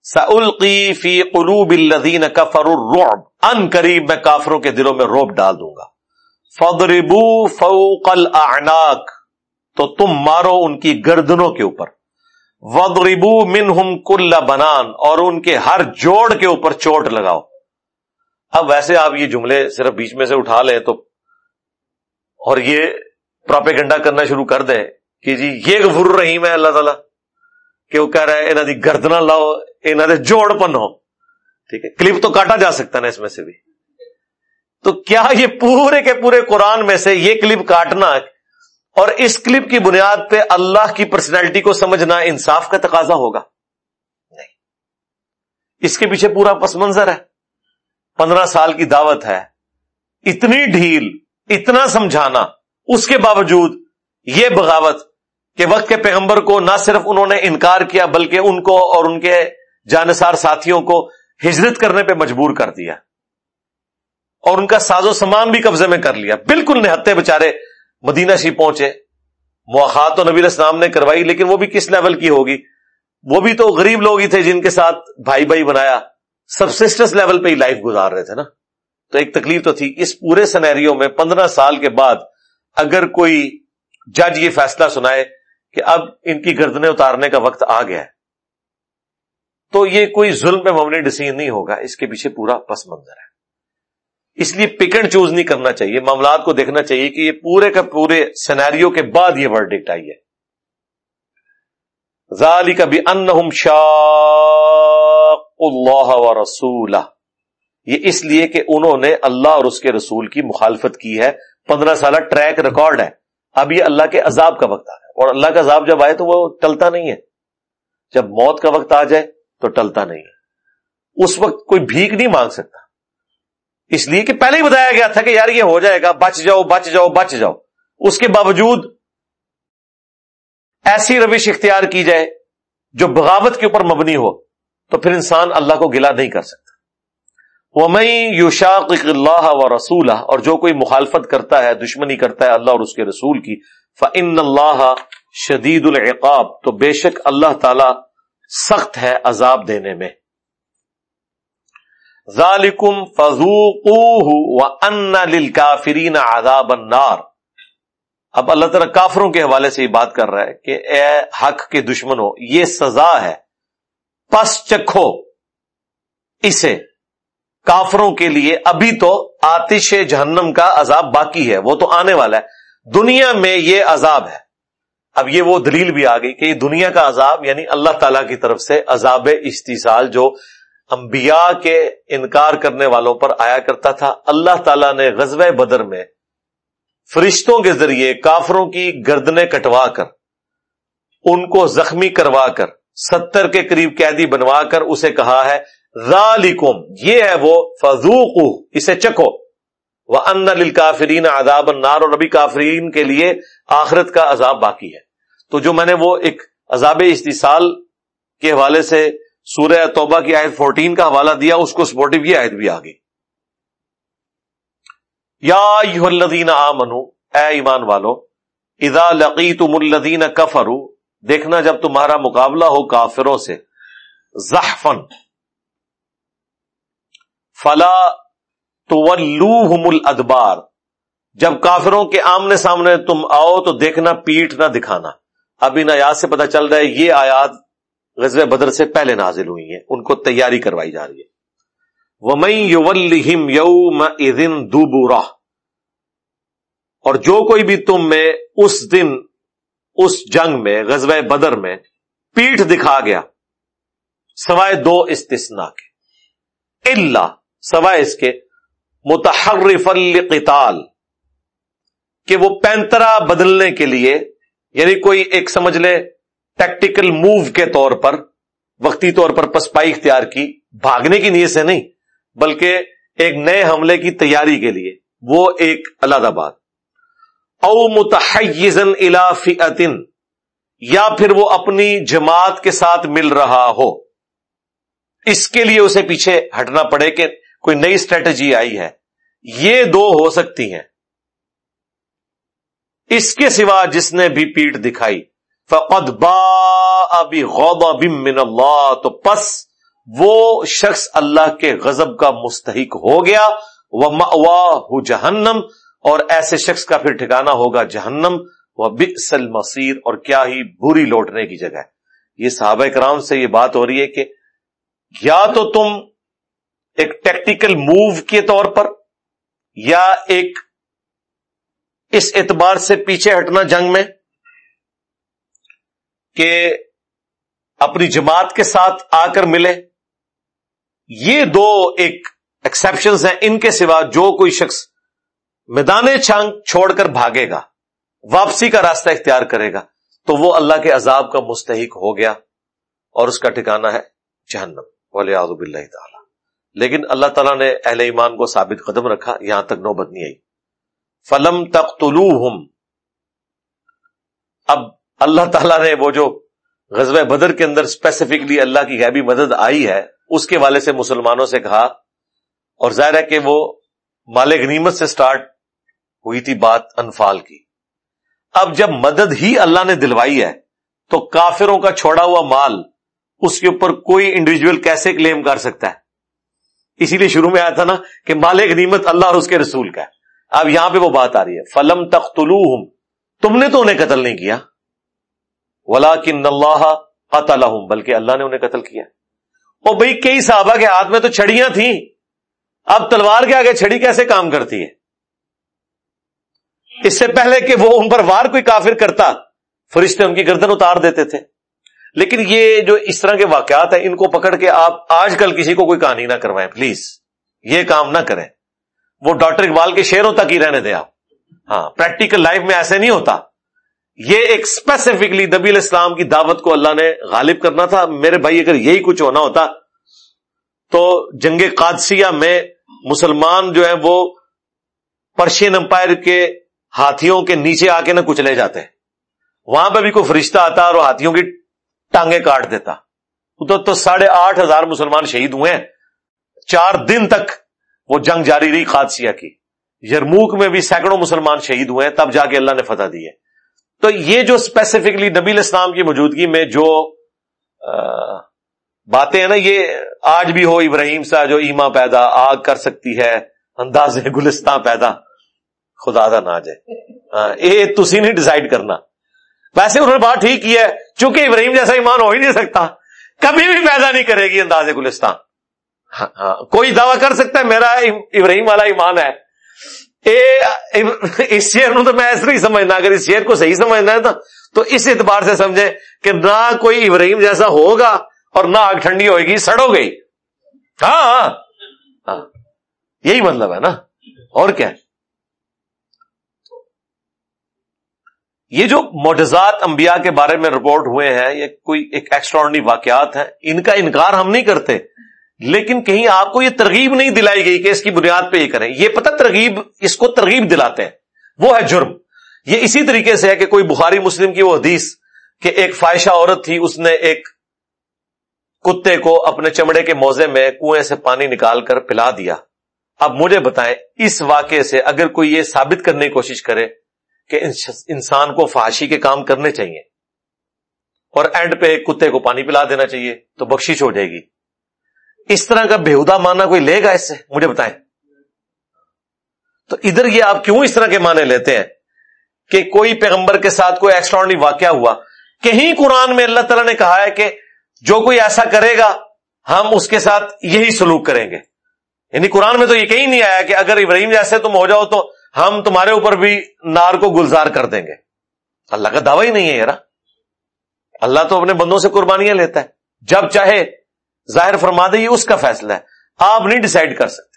سلقی فی قلوب الذین کفروا الرعب۔ ان قریب میں کافروں کے دلوں میں روب ڈال دوں گا۔ فضربو فوق الاعناق۔ تو تم مارو ان کی گردنوں کے اوپر۔ وضربو منہم کل بنان اور ان کے ہر جوڑ کے اوپر چوٹ لگاؤ۔ اب ویسے آپ یہ جملے صرف بیچ میں سے اٹھا لیں تو اور یہ پراپیگنڈا کرنا شروع کر دیں کہ جی یہ غفر رحیم ہے اللہ تعالیٰ، کہ وہ کہہ رہا ہے انہوں دی گردنا لاؤ انہوں دے جوڑ پن ہو۔ ٹھیک ہے، کلپ تو کاٹا جا سکتا نا اس میں سے بھی۔ تو کیا یہ پورے کے پورے قرآن میں سے یہ کلپ کاٹنا اور اس کلپ کی بنیاد پہ اللہ کی پرسنالٹی کو سمجھنا انصاف کا تقاضا ہوگا۔ نہیں۔ اس کے پیچھے پورا پس منظر ہے۔ پندرہ سال کی دعوت ہے۔ اتنی ڈھیل، اتنا سمجھانا۔ اس کے باوجود یہ بغاوت کہ وقت کے پیغمبر کو نہ صرف انہوں نے انکار کیا، بلکہ ان کو اور ان کے جانسار ساتھیوں کو ہجرت کرنے پہ مجبور کر دیا۔ اور ان کا ساز و سامان بھی قبضے میں کر لیا۔ بالکل نہتے بےچارے مدینہ شی پہنچے۔ مواخات تو نبی اسلام نے کروائی، لیکن وہ بھی کس لیول کی ہوگی؟ وہ بھی تو غریب لوگ ہی تھے جن کے ساتھ بھائی بھائی بنایا۔ سبسٹنس لیول پہ ہی لائف گزار رہے تھے نا۔ تو ایک تکلیف تو تھی۔ اس پورے سنیریوں میں پندرہ سال کے بعد اگر کوئی جج یہ فیصلہ سنائے کہ اب ان کی گردنے اتارنے کا وقت آ گیا ہے، تو یہ کوئی ظلم پہ مبنی ڈسیزن نہیں ہوگا۔ اس کے پیچھے پورا پس منظر ہے۔ اس لیے پک اینڈ چوز نہیں کرنا چاہیے، معاملات کو دیکھنا چاہیے کہ یہ پورے کا پورے سینیریو کے بعد یہ ورڈکٹ آئی ہے۔ ذالی کا بھی ان شاہ اللہ و رسول یہ اس لیے کہ انہوں نے اللہ اور اس کے رسول کی مخالفت کی ہے۔ پندرہ سالہ ٹریک ریکارڈ ہے۔ اب یہ اللہ کے عذاب کا وقت آ ہے اور اللہ کا عذاب جب آئے تو وہ ٹلتا نہیں ہے۔ جب موت کا وقت آ جائے تو ٹلتا نہیں ہے۔ اس وقت کوئی بھیک نہیں مانگ سکتا۔ اس لیے کہ پہلے ہی بتایا گیا تھا کہ یار یہ ہو جائے گا، بچ جاؤ بچ جاؤ بچ جاؤ۔ اس کے باوجود ایسی روش اختیار کی جائے جو بغاوت کے اوپر مبنی ہو، تو پھر انسان اللہ کو گلا نہیں کر سکتا۔ وہ میں یوشاق اللہ و رسول اور جو کوئی مخالفت کرتا ہے، دشمنی کرتا ہے اللہ اور اس کے رسول کی فن اللہ شدید العقاب، تو بے شک اللہ تعالی سخت ہے عذاب دینے میں۔ ذالکم فضوقوہ ان کافرین عذاب النار. اب اللہ تعالیٰ کافروں کے حوالے سے یہ بات کر رہا ہے کہ اے حق کے دشمنوں یہ سزا ہے، پس چکھو اسے۔ کافروں کے لیے ابھی تو آتش جہنم کا عذاب باقی ہے، وہ تو آنے والا ہے۔ دنیا میں یہ عذاب ہے۔ اب یہ وہ دلیل بھی آ گئی کہ یہ دنیا کا عذاب یعنی اللہ تعالی کی طرف سے عذاب استحصال جو انبیاء کے انکار کرنے والوں پر آیا کرتا تھا۔ اللہ تعالیٰ نے غزب بدر میں فرشتوں کے ذریعے کافروں کی گردنیں کٹوا کر، ان کو زخمی کروا کر، ستر کے قریب قیدی بنوا کر اسے کہا ہے، ذالکم، یہ ہے وہ فضوق اسے چکو وہ ان کافرین عذاب النار، اور ابھی کافرین کے لیے آخرت کا عذاب باقی ہے۔ تو جو میں نے وہ ایک عذاب استحصال کے حوالے سے سورہ توبہ کی آیت فورٹین کا حوالہ دیا، اس کو سپورٹو یہ آیت بھی آ گئی۔ یا الذین آمنو، اے ایمان والو، اذا لقیتم الذین کفروا، دیکھنا جب تمہارا مقابلہ ہو کافروں سے زحفن فلا تولوہم الادبار، جب کافروں کے آمنے سامنے تم آؤ تو دیکھنا، پیٹ نہ دکھانا۔ اب ان آیات سے پتہ چل رہا ہے، یہ آیات غزب بدر سے پہلے نازل ہوئی ہیں، ان کو تیاری کروائی جا رہی ہے۔ وَمَن یوم ادن اور جو کوئی بھی تم میں اس دن، اس جنگ میں غزب بدر میں پیٹھ دکھا گیا، سوائے دو استثناء کے۔ اللہ سوائے اس کے متحرف القتال کہ وہ پینترا بدلنے کے لیے یعنی کوئی ایک سمجھ لے ٹیکٹیکل موو کے طور پر، وقتی طور پر پسپائی اختیار کی، بھاگنے کی نیت سے نہیں، بلکہ ایک نئے حملے کی تیاری کے لیے، وہ ایک اللہ بات۔ او متحزن الافیتن یا پھر وہ اپنی جماعت کے ساتھ مل رہا ہو۔ اس کے لیے اسے پیچھے ہٹنا پڑے کہ کوئی نئی اسٹریٹجی آئی ہے۔ یہ دو ہو سکتی ہیں۔ اس کے سوا جس نے بھی پیٹ دکھائی۔ فقد با ابھی من اللہ تو پس وہ شخص اللہ کے غضب کا مستحق ہو گیا وہ جہنم اور ایسے شخص کا پھر ٹھکانا ہوگا جہنم وہ بسل مسیر اور کیا ہی بری لوٹنے کی جگہ یہ صحابہ کرام سے یہ بات ہو رہی ہے کہ یا تو تم ایک ٹیکٹیکل موو کے طور پر، یا ایک اس اعتبار سے پیچھے ہٹنا جنگ میں کہ اپنی جماعت کے ساتھ آ کر ملے۔ یہ دو ایک ایکسپشن ہیں۔ ان کے سوا جو کوئی شخص میدان چھانگ چھوڑ کر بھاگے گا، واپسی کا راستہ اختیار کرے گا، تو وہ اللہ کے عذاب کا مستحق ہو گیا اور اس کا ٹھکانا ہے جہنم۔ ولی آزب اللہ تعالی۔ لیکن اللہ تعالیٰ نے اہل ایمان کو ثابت قدم رکھا، یہاں تک نوبت نہیں آئی۔ فلم تک اب اللہ تعالیٰ نے وہ جو غزب بدر کے اندر اسپیسیفکلی اللہ کی غیبی مدد آئی ہے، اس کے والے سے مسلمانوں سے کہا، اور ظاہر ہے کہ وہ مال غنیمت سے سٹارٹ ہوئی تھی بات انفال کی۔ اب جب مدد ہی اللہ نے دلوائی ہے، تو کافروں کا چھوڑا ہوا مال اس کے اوپر کوئی انڈیویجل کیسے کلیم کر سکتا ہے؟ اسی لیے شروع میں آیا تھا نا کہ مال غنیمت اللہ اور اس کے رسول کا ہے۔ اب یہاں پہ وہ بات آ رہی ہے۔ فلم تخت تم نے تو انہیں قتل نہیں کیا۔ ولا کن اللہ قتل بلکہ اللہ نے انہیں قتل کیا۔ وہ بھائی کئی صحابہ کے ہاتھ میں تو چھڑیاں تھیں۔ اب تلوار کے آگے چھڑی کیسے کام کرتی ہے؟ اس سے پہلے کہ وہ ان پر وار کوئی کافر کرتا، فرشتے ان کی گردن اتار دیتے تھے۔ لیکن یہ جو اس طرح کے واقعات ہیں، ان کو پکڑ کے آپ آج کل کسی کو کوئی کہانی نہ کروائیں، پلیز۔ یہ کام نہ کریں۔ وہ ڈاکٹر اقبال کے شعروں تک ہی رہنے دیں آپ۔ ہاں پریکٹیکل لائف میں ایسے نہیں ہوتا۔ یہ ایک اسپیسیفکلی نبی الاسلام کی دعوت کو اللہ نے غالب کرنا تھا. میرے بھائی، اگر یہی کچھ ہونا ہوتا، تو جنگ قادسیہ میں مسلمان جو ہے وہ پرشین امپائر کے ہاتھیوں کے نیچے آ کے نہ کچھ لے جاتے. وہاں پہ بھی کوئی فرشتہ آتا اور ہاتھیوں کی ٹانگیں کاٹ دیتا. تو تو ساڑھے آٹھ ہزار مسلمان شہید ہوئے ہیں. چار دن تک وہ جنگ جاری رہی قادسیہ کی. یرموک میں بھی سینکڑوں مسلمان شہید ہوئے ہیں، تب جا کے اللہ نے فتح دی ہے. تو یہ جو اسپیسیفکلی نبی اسلام کی موجودگی میں جو باتیں ہیں نا یہ آج بھی ہو ابراہیم سا جو ایما پیدا آگ کر سکتی ہے انداز گلستان پیدا۔ خدا دا نہ جائے یہ ہاں، تھی نہیں ڈسائڈ کرنا۔ ویسے انہوں نے بات ٹھیک کی ہے چونکہ ابراہیم جیسا ایمان ہو ہی نہیں سکتا کبھی بھی پیدا نہیں کرے گی انداز گلستان ہاں, ہاں، کوئی دعویٰ کر سکتا ہے میرا ابراہیم والا ایمان ہے۔ اس شیر تو میں ایسے ہی سمجھنا اگر اس شیر کو صحیح سمجھنا ہے تو اس اعتبار سے سمجھے کہ نہ کوئی ابراہیم جیسا ہوگا اور نہ آگ ٹھنڈی ہوئے گی سڑو گئی۔ ہاں, ہاں, ہاں۔ یہی مطلب ہے نا۔ اور کیا یہ جو معجزات انبیاء کے بارے میں رپورٹ ہوئے ہیں یہ کوئی ایک ایکسٹرا واقعات ہیں ان کا انکار ہم نہیں کرتے۔ لیکن کہیں آپ کو یہ ترغیب نہیں دلائی گئی کہ اس کی بنیاد پہ یہ کریں۔ یہ پتہ ترغیب، اس کو ترغیب دلاتے ہیں۔ وہ ہے جرم۔ یہ اسی طریقے سے ہے کہ کوئی بخاری مسلم کی وہ حدیث کہ ایک فائشہ عورت تھی، اس نے ایک کتے کو اپنے چمڑے کے موزے میں کنویں سے پانی نکال کر پلا دیا۔ اب مجھے بتائیں، اس واقعے سے اگر کوئی یہ ثابت کرنے کی کوشش کرے کہ انسان کو فحاشی کے کام کرنے چاہیے اور اینڈ پہ کتے کو پانی پلا دینا چاہیے، تو بخشش ہو جائے گی۔ اس طرح کا بےحدہ ماننا کوئی لے گا اس سے؟ مجھے بتائیں۔ تو ادھر یہ آپ کیوں اس طرح کے معنی لیتے ہیں کہ کوئی پیغمبر کے ساتھ کوئی ایکسٹرا واقعہ ہوا؟ کہیں قرآن میں اللہ تعالیٰ نے کہا ہے کہ جو کوئی ایسا کرے گا، ہم اس کے ساتھ یہی سلوک کریں گے۔ یعنی قرآن میں تو یہ کہیں نہیں آیا کہ اگر ابراہیم جیسے تم ہو جاؤ تو ہم تمہارے اوپر بھی نار کو گلزار کر دیں گے۔ اللہ کا دعوی ہی نہیں ہے یار اللہ تو اپنے بندوں سے قربانیاں لیتا ہے۔ جب چاہے ظاہر فرما دے، یہ اس کا فیصلہ ہے۔ آپ نہیں ڈسائڈ کر سکتے۔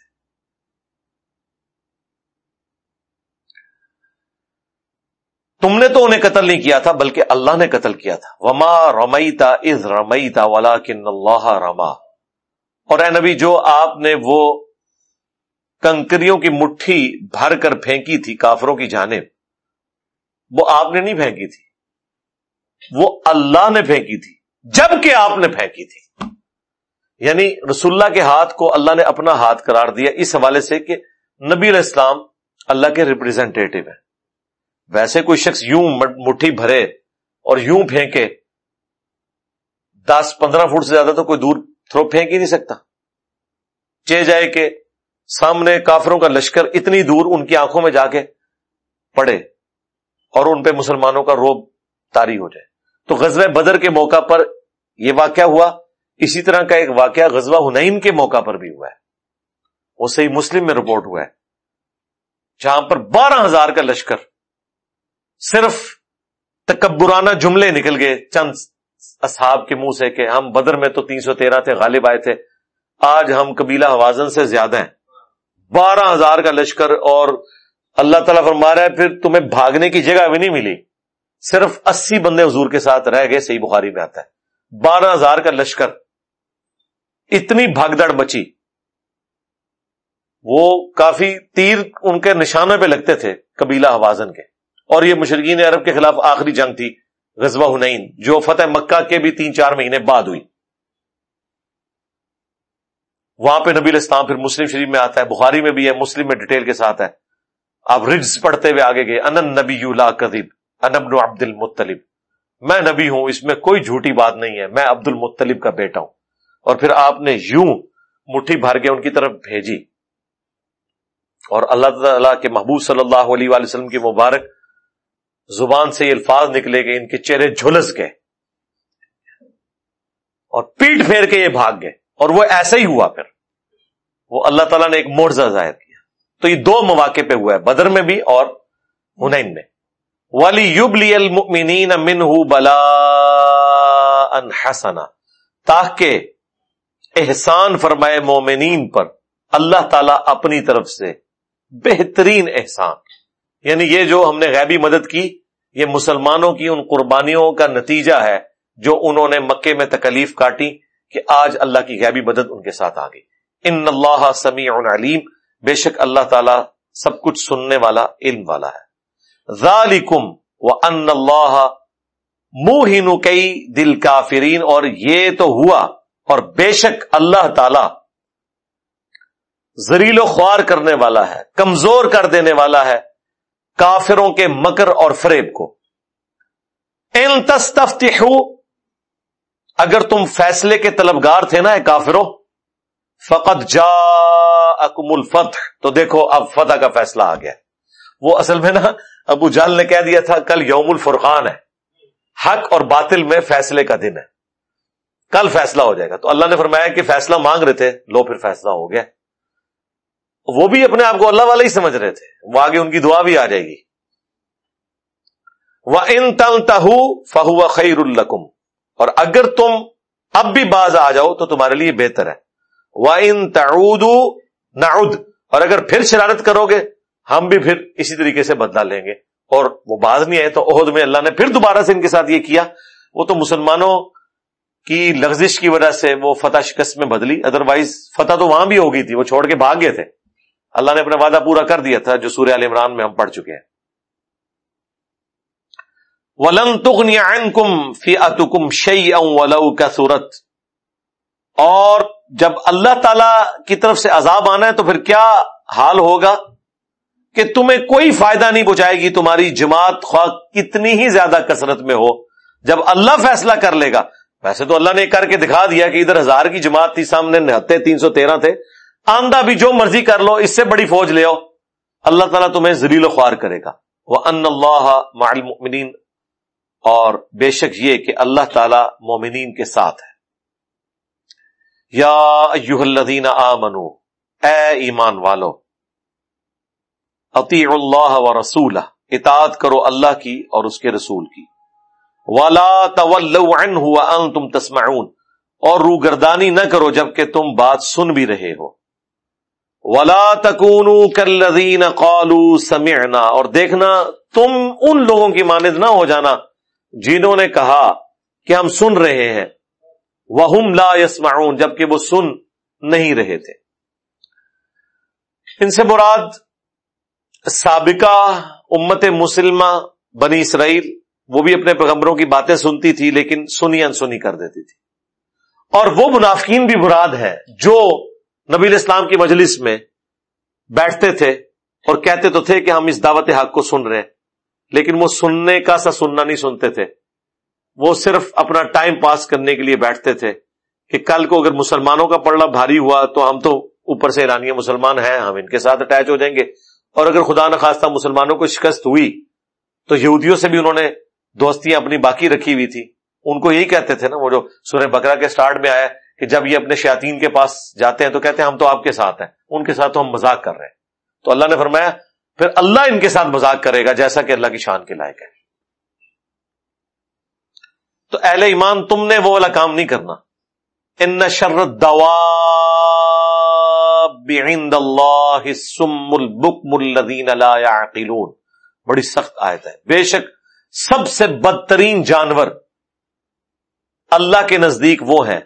تم نے تو انہیں قتل نہیں کیا تھا، بلکہ اللہ نے قتل کیا تھا۔ وما رمیتا از رمیتا ولا کن اللہ رما اور اے نبی، جو آپ نے وہ کنکریوں کی مٹھی بھر کر پھینکی تھی کافروں کی جانب، وہ آپ نے نہیں پھینکی تھی۔ وہ اللہ نے پھینکی تھی جبکہ آپ نے پھینکی تھی۔ یعنی رسول اللہ کے ہاتھ کو اللہ نے اپنا ہاتھ قرار دیا اس حوالے سے کہ نبی علیہ السلام اللہ کے ریپرزینٹیو ہیں۔ ویسے کوئی شخص یوں مٹھی بھرے اور یوں پھینکے، دس پندرہ فٹ سے زیادہ تو کوئی دور تھرو پھینک ہی نہیں سکتا۔ چے جائے کہ سامنے کافروں کا لشکر اتنی دور ان کی آنکھوں میں جا کے پڑے اور ان پہ مسلمانوں کا روب تاری ہو جائے۔ تو غزوہ بدر کے موقع پر یہ واقعہ ہوا۔ اسی طرح کا ایک واقعہ غزوہ ہنین کے موقع پر بھی ہوا ہے۔ وہ صحیح مسلم میں رپورٹ ہوا ہے۔ جہاں پر بارہ ہزار کا لشکر صرف تکبرانہ جملے نکل گئے۔ چند اصحاب کے منہ سے کہ ہم بدر میں تو تین سو تیرہ تھے، غالب آئے تھے، آج ہم قبیلہ حوازن سے زیادہ ہیں۔ بارہ ہزار کا لشکر اور اللہ تعالیٰ فرما رہا ہے، پھر تمہیں بھاگنے کی جگہ بھی نہیں ملی۔ صرف اسی بندے حضور کے ساتھ رہ گئے، صحیح بخاری میں آتا ہے۔ بارہ ہزار کا لشکر اتنی بھگدڑ بچی۔ وہ کافی تیر ان کے نشانوں پہ لگتے تھے قبیلہ حوازن کے۔ اور یہ مشرقین عرب کے خلاف آخری جنگ تھی، غزوہ ہنین جو فتح مکہ کے بھی تین چار مہینے بعد ہوئی۔ وہاں پہ نبی الاسلام پھر مسلم شریف میں آتا ہے، بخاری میں بھی ہے، مسلم میں ڈیٹیل کے ساتھ ہے۔ آپ رجز پڑھتے ہوئے آگے گئے انن نبی لا کدیب انبن عبد المطلب۔ میں نبی ہوں، اس میں کوئی جھوٹی بات نہیں ہے، میں عبد المطلب کا بیٹا ہوں۔ اور پھر آپ نے یوں مٹھی بھر کے ان کی طرف بھیجی۔ اور اللہ تعالی کے محبوب صلی اللہ علیہ وآلہ وسلم کی مبارک زبان سے یہ الفاظ نکلے گئے ان کے چہرے جھلس گئے اور پیٹ پھیر کے یہ بھاگ گئے اور وہ ایسا ہی ہوا پھر۔ وہ اللہ تعالیٰ نے ایک موڑزہ ظاہر کیا۔ تو یہ دو مواقع پہ ہوا ہے، بدر میں بھی اور ہنین میں۔ ولی یوب لی من بلا ان حسنا۔ تاکہ احسان فرمائے مومنین پر، اللہ تعالیٰ اپنی طرف سے بہترین احسان۔ یعنی یہ جو ہم نے غیبی مدد کی، یہ مسلمانوں کی، ان قربانیوں کا نتیجہ ہے جو انہوں نے مکے میں تکلیف کاٹی کہ آج اللہ کی غیبی مدد ان کے ساتھ آ گئی ان اللہ سمیع علیم، بے شک اللہ تعالی سب کچھ سننے والا، علم والا ہے۔ ذالکم و ان اللہ منہ کئی دل کافرین، اور یہ تو ہوا اور بے شک اللہ تعالی زریل و خوار کرنے والا ہے، کمزور کر دینے والا ہے کافروں کے مکر اور فریب کو۔ ان تستفتحو، اگر تم فیصلے کے طلبگار تھے نا کافروں فقط جا اکم الفتح۔ تو دیکھو اب فتح کا فیصلہ آ گیا۔ وہ اصل میں نا ابو جال نے کہہ دیا تھا، کل یوم الفرقان ہے۔ حق اور باطل میں فیصلے کا دن ہے۔ کل فیصلہ ہو جائے گا۔ تو اللہ نے فرمایا کہ فیصلہ مانگ رہے تھے، لو پھر فیصلہ ہو گیا۔ وہ بھی اپنے آپ کو اللہ والے ہی سمجھ رہے تھے۔ وہ آگے ان کی دعا بھی آ جائے گی۔ وہ ان تل تہو فہو خیر القم اور اگر تم اب بھی باز آ جاؤ تو تمہارے لیے بہتر ہے۔ وہ ان تعود نعود اور اگر پھر شرارت کرو گے، ہم بھی پھر اسی طریقے سے بدلا لیں گے۔ اور وہ باز نہیں آئے تو عہد میں اللہ نے پھر دوبارہ سے ان کے ساتھ یہ کیا۔ وہ تو مسلمانوں کی لغزش کی وجہ سے وہ فتح شکست میں بدلی۔ ادروائز فتح تو وہاں بھی ہو گئی تھی، وہ چھوڑ کے بھاگ گئے تھے۔ اللہ نے اپنا وعدہ پورا کر دیا تھا جو سوریہ عال عمران میں ہم پڑھ چکے ہیں۔ ولن تغنی کم فی اتم شعی ولو کا سورت اور جب اللہ تعالی کی طرف سے عذاب آنا ہے تو پھر کیا حال ہوگا؟ کہ تمہیں کوئی فائدہ نہیں پہنچائے گی، تمہاری جماعت خواہ کتنی ہی زیادہ کثرت میں ہو۔ جب اللہ فیصلہ کر لے گا ویسے تو اللہ نے کر کے دکھا دیا کہ ادھر ہزار کی جماعت تھی، سامنے نہتے تین سو تیرہ تھے۔ آندہ بھی جو مرضی کر لو، اس سے بڑی فوج لے آؤ۔ اللہ تعالیٰ تمہیں زلیل و خوار کرے گا۔ وہ ان اللہ المؤمنین اور بے شک یہ کہ اللہ تعالی مومنین کے ساتھ ہے۔ یا ایوہ الذین آمنو اے ایمان والو اطیع اللہ و رسول اطاعت کرو اللہ کی اور اس کے رسول کی۔ والا طلو وانتم تسمعون۔ اور روگردانی نہ کرو جبکہ تم بات سن بھی رہے ہو۔ ولا تکون کلین قالو سمعنا۔ اور دیکھنا، تم ان لوگوں کی مانند نہ ہو جانا جنہوں نے کہا کہ ہم سن رہے ہیں۔ وہ لا یسمعون جبکہ وہ سن نہیں رہے تھے۔ ان سے مراد سابقہ امت مسلمہ بنی اسرائیل وہ بھی اپنے پیغمبروں کی باتیں سنتی تھی لیکن سنی انسنی کر دیتی تھی۔ اور وہ منافقین بھی مراد ہے جو نبی اسلام کی مجلس میں بیٹھتے تھے اور کہتے تو تھے کہ ہم اس دعوت حق کو سن رہے ہیں، لیکن وہ سننے کا سا سننا نہیں سنتے تھے۔ وہ صرف اپنا ٹائم پاس کرنے کے لیے بیٹھتے تھے کہ کل کو اگر مسلمانوں کا پڑنا بھاری ہوا تو ہم تو اوپر سے ایرانی مسلمان ہیں، ہم ان کے ساتھ اٹیچ ہو جائیں گے۔ اور اگر خدا نخواستہ مسلمانوں کو شکست ہوئی تو یہودیوں سے بھی انہوں نے دوستیاں اپنی باقی رکھی ہوئی تھی ان کو یہی کہتے تھے نا، وہ جو سورہ بکرا کے سٹارٹ میں آیا کہ جب یہ اپنے شیاتین کے پاس جاتے ہیں تو کہتے ہیں ہم تو آپ کے ساتھ ہیں، ان کے ساتھ تو ہم مذاق کر رہے ہیں۔ تو اللہ نے فرمایا، پھر اللہ ان کے ساتھ مذاق کرے گا جیسا کہ اللہ کی شان کے لائق ہے۔ تو اہل ایمان، تم نے وہ والا کام نہیں کرنا۔ ان دوا بڑی سخت آیت ہے۔ بے شک سب سے بدترین جانور اللہ کے نزدیک وہ ہیں،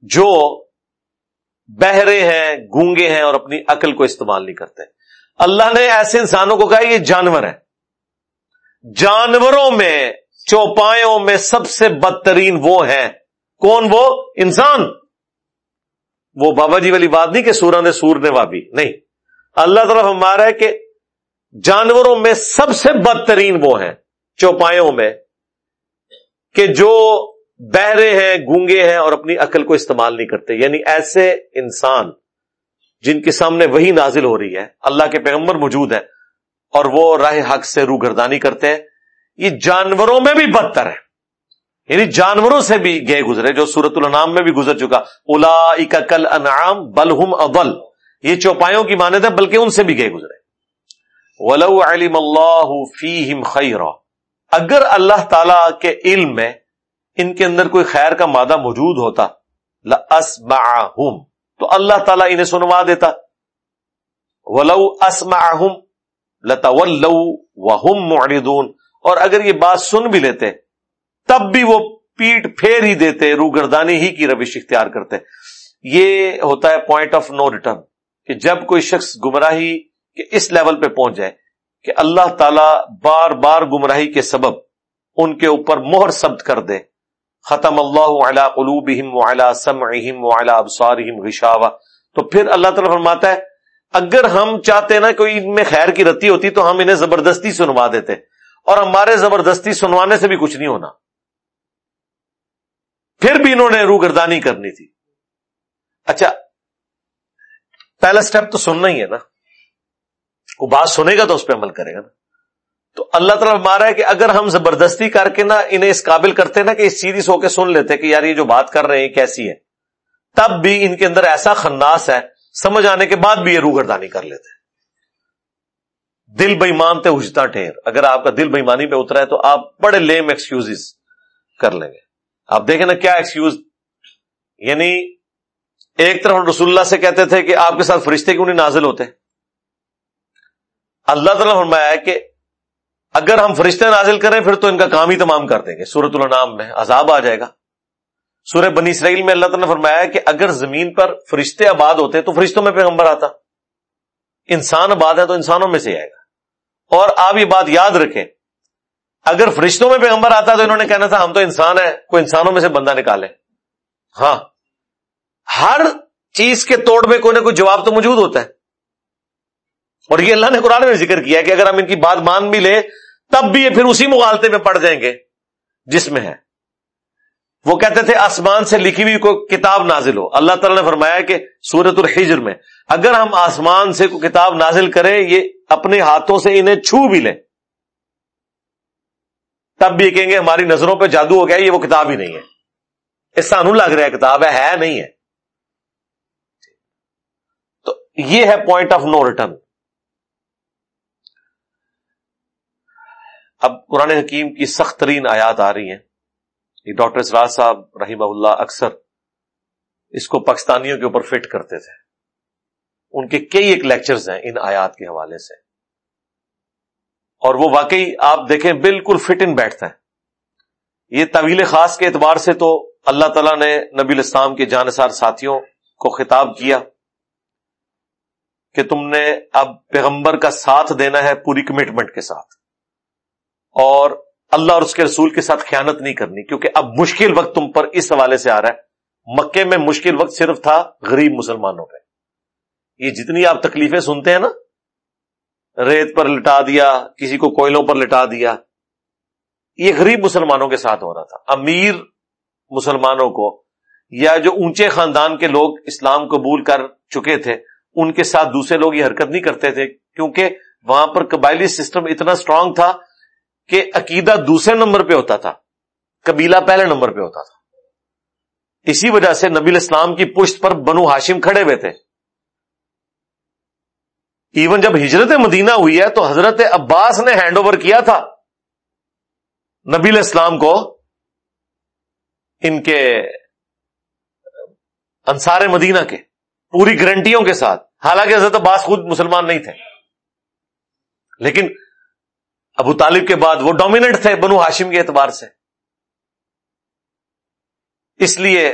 جو بہرے ہیں، گونگے ہیں اور اپنی عقل کو استعمال نہیں کرتے۔ اللہ نے ایسے انسانوں کو کہا، یہ جانور ہے جانوروں میں، چوپایوں میں سب سے بدترین وہ ہیں۔ کون وہ؟ انسان۔ وہ بابا جی والی بات نہیں کہ سورا نے سور نے وابی، نہیں۔ اللہ طرف ہمارا ہے کہ جانوروں میں سب سے بدترین وہ ہیں، چوپایوں میں، کہ جو بہرے ہیں، گونگے ہیں اور اپنی عقل کو استعمال نہیں کرتے۔ یعنی ایسے انسان جن کے سامنے وہی نازل ہو رہی ہے، اللہ کے پیغمبر موجود ہے اور وہ راہ حق سے روگردانی کرتے ہیں۔ یہ جانوروں میں بھی بدتر ہے یعنی جانوروں سے بھی گئے گزرے، جو سورت النام میں بھی گزر چکا۔ الا کل انعام بلہم ابل یہ چوپایوں کی مانت ہے، بلکہ ان سے بھی گئے گزرے۔ ولو علم اللہ فیہم خیرا اگر اللہ تعالی کے علم میں ان کے اندر کوئی خیر کا مادہ موجود ہوتا لس تو اللہ تعالیٰ انہیں سنوا دیتا۔ ولو اسمعہم لتولو وہم معرضون۔ اور اگر یہ بات سن بھی لیتے، تب بھی وہ پیٹ پھیر ہی دیتے، روگردانی ہی کی روش اختیار کرتے۔ یہ ہوتا ہے پوائنٹ آف نو ریٹرن کہ جب کوئی شخص گمراہی کے اس لیول پہ پہنچ جائے کہ اللہ تعالی بار بار گمراہی کے سبب ان کے اوپر مہر سبد کر دے۔ ختم اللہ علی قلوبہم وعلی سمعہم وعلی ابصارہم غشاوہ۔ تو پھر اللہ تعالیٰ فرماتا ہے، اگر ہم چاہتے نا کوئی ان میں خیر کی رتی ہوتی تو ہم انہیں زبردستی سنوا دیتے۔ اور ہمارے زبردستی سنوانے سے بھی کچھ نہیں ہونا۔ پھر بھی انہوں نے روگردانی کرنی تھی۔ اچھا پہلا سٹیپ تو سننا ہی ہے نا۔ وہ بات سنے گا تو اس پہ عمل کرے گا نا۔ تو اللہ تعالیٰ مارا ہے کہ اگر ہم زبردستی کر کے نا انہیں اس قابل کرتے نا کہ سیریس ہو کے سن لیتے کہ یار یہ جو بات کر رہے ہیں کیسی ہے۔ تب بھی ان کے اندر ایسا خناس ہے، سمجھ آنے کے بعد بھی یہ روگردانی کر لیتے۔ دل بےمان تے اجتا ٹھہر۔ اگر آپ کا دل بےمانی پہ اترا ہے تو آپ بڑے لیم ایکسکیوز کر لیں گے۔ آپ دیکھیں نا کیا ایکسکیوز یعنی ایک طرف رسول اللہ سے کہتے تھے کہ آپ کے ساتھ فرشتے کیوں نہیں نازل ہوتے؟ اللہ تعالیٰ فرمایا ہے کہ اگر ہم فرشتے نازل کریں، پھر تو ان کا کام ہی تمام کر دیں گے۔ سورت النام میں عذاب آ جائے گا۔ سورہ بنی اسرائیل میں اللہ تعالیٰ نے فرمایا ہے کہ اگر زمین پر فرشتے آباد ہوتے تو فرشتوں میں پیغمبر آتا۔ انسان آباد ہے تو انسانوں میں سے آئے گا۔ اور آپ یہ بات یاد رکھیں، اگر فرشتوں میں پیغمبر آتا تو انہوں نے کہنا تھا، ہم تو انسان ہیں، کوئی انسانوں میں سے بندہ نکالے۔ ہاں ہر چیز کے توڑ میں کوئی نہ کوئی جواب تو موجود ہوتا ہے۔ اور یہ اللہ نے قرآن میں ذکر کیا کہ اگر ہم ان کی بات مان بھی لیں، تب بھی یہ پھر اسی مغالطے میں پڑ جائیں گے جس میں ہے۔ وہ کہتے تھے، آسمان سے لکھی ہوئی کوئی کتاب نازل ہو۔ اللہ تعالیٰ نے فرمایا کہ سورت الحجر میں، اگر ہم آسمان سے کوئی کتاب نازل کریں، یہ اپنے ہاتھوں سے انہیں چھو بھی لیں۔ تب بھی کہیں گے، ہماری نظروں پہ جادو ہو گیا، یہ وہ کتاب ہی نہیں ہے۔ اس سانو لگ رہا ہے، کتاب ہے ہے نہیں ہے۔ تو یہ ہے پوائنٹ آف نو ریٹرن اب قرآن حکیم کی سخت ترین آیات آ رہی ہیں۔ یہ ڈاکٹر اسراج صاحب رحیم اللہ اکثر اس کو پاکستانیوں کے اوپر فٹ کرتے تھے۔ ان کے کئی ایک لیکچرز ہیں ان آیات کے حوالے سے۔ اور وہ واقعی آپ دیکھیں بالکل فٹ ان بیٹھتا ہے یہ طویل خاص کے اعتبار سے تو اللہ تعالیٰ نے نبی الاسلام کے جانسار ساتھیوں کو خطاب کیا کہ تم نے اب پیغمبر کا ساتھ دینا ہے پوری کمٹمنٹ کے ساتھ۔ اور اللہ اور اس کے رسول کے ساتھ خیانت نہیں کرنی، کیونکہ اب مشکل وقت تم پر اس حوالے سے آ رہا ہے۔ مکے میں مشکل وقت صرف تھا غریب مسلمانوں پہ۔ یہ جتنی آپ تکلیفیں سنتے ہیں نا، ریت پر لٹا دیا، کسی کو کوئلوں پر لٹا دیا، یہ غریب مسلمانوں کے ساتھ ہو رہا تھا۔ امیر مسلمانوں کو یا جو اونچے خاندان کے لوگ اسلام قبول کر چکے تھے، ان کے ساتھ دوسرے لوگ یہ حرکت نہیں کرتے تھے، کیونکہ وہاں پر قبائلی سسٹم اتنا اسٹرانگ تھا کہ عقیدہ دوسرے نمبر پہ ہوتا تھا، قبیلہ پہلے نمبر پہ ہوتا تھا۔ اسی وجہ سے نبی الاسلام کی پشت پر بنو ہاشم کھڑے ہوئے تھے۔ ایون جب ہجرت مدینہ ہوئی ہے تو حضرت عباس نے ہینڈ اوور کیا تھا۔ نبی الاسلام کو ان کے انصار مدینہ کے پوری گارنٹیوں کے ساتھ، حالانکہ حضرت عباس خود مسلمان نہیں تھے۔ لیکن ابو طالب کے بعد وہ ڈومیننٹ تھے بنو ہاشم کے اعتبار سے۔ اس لیے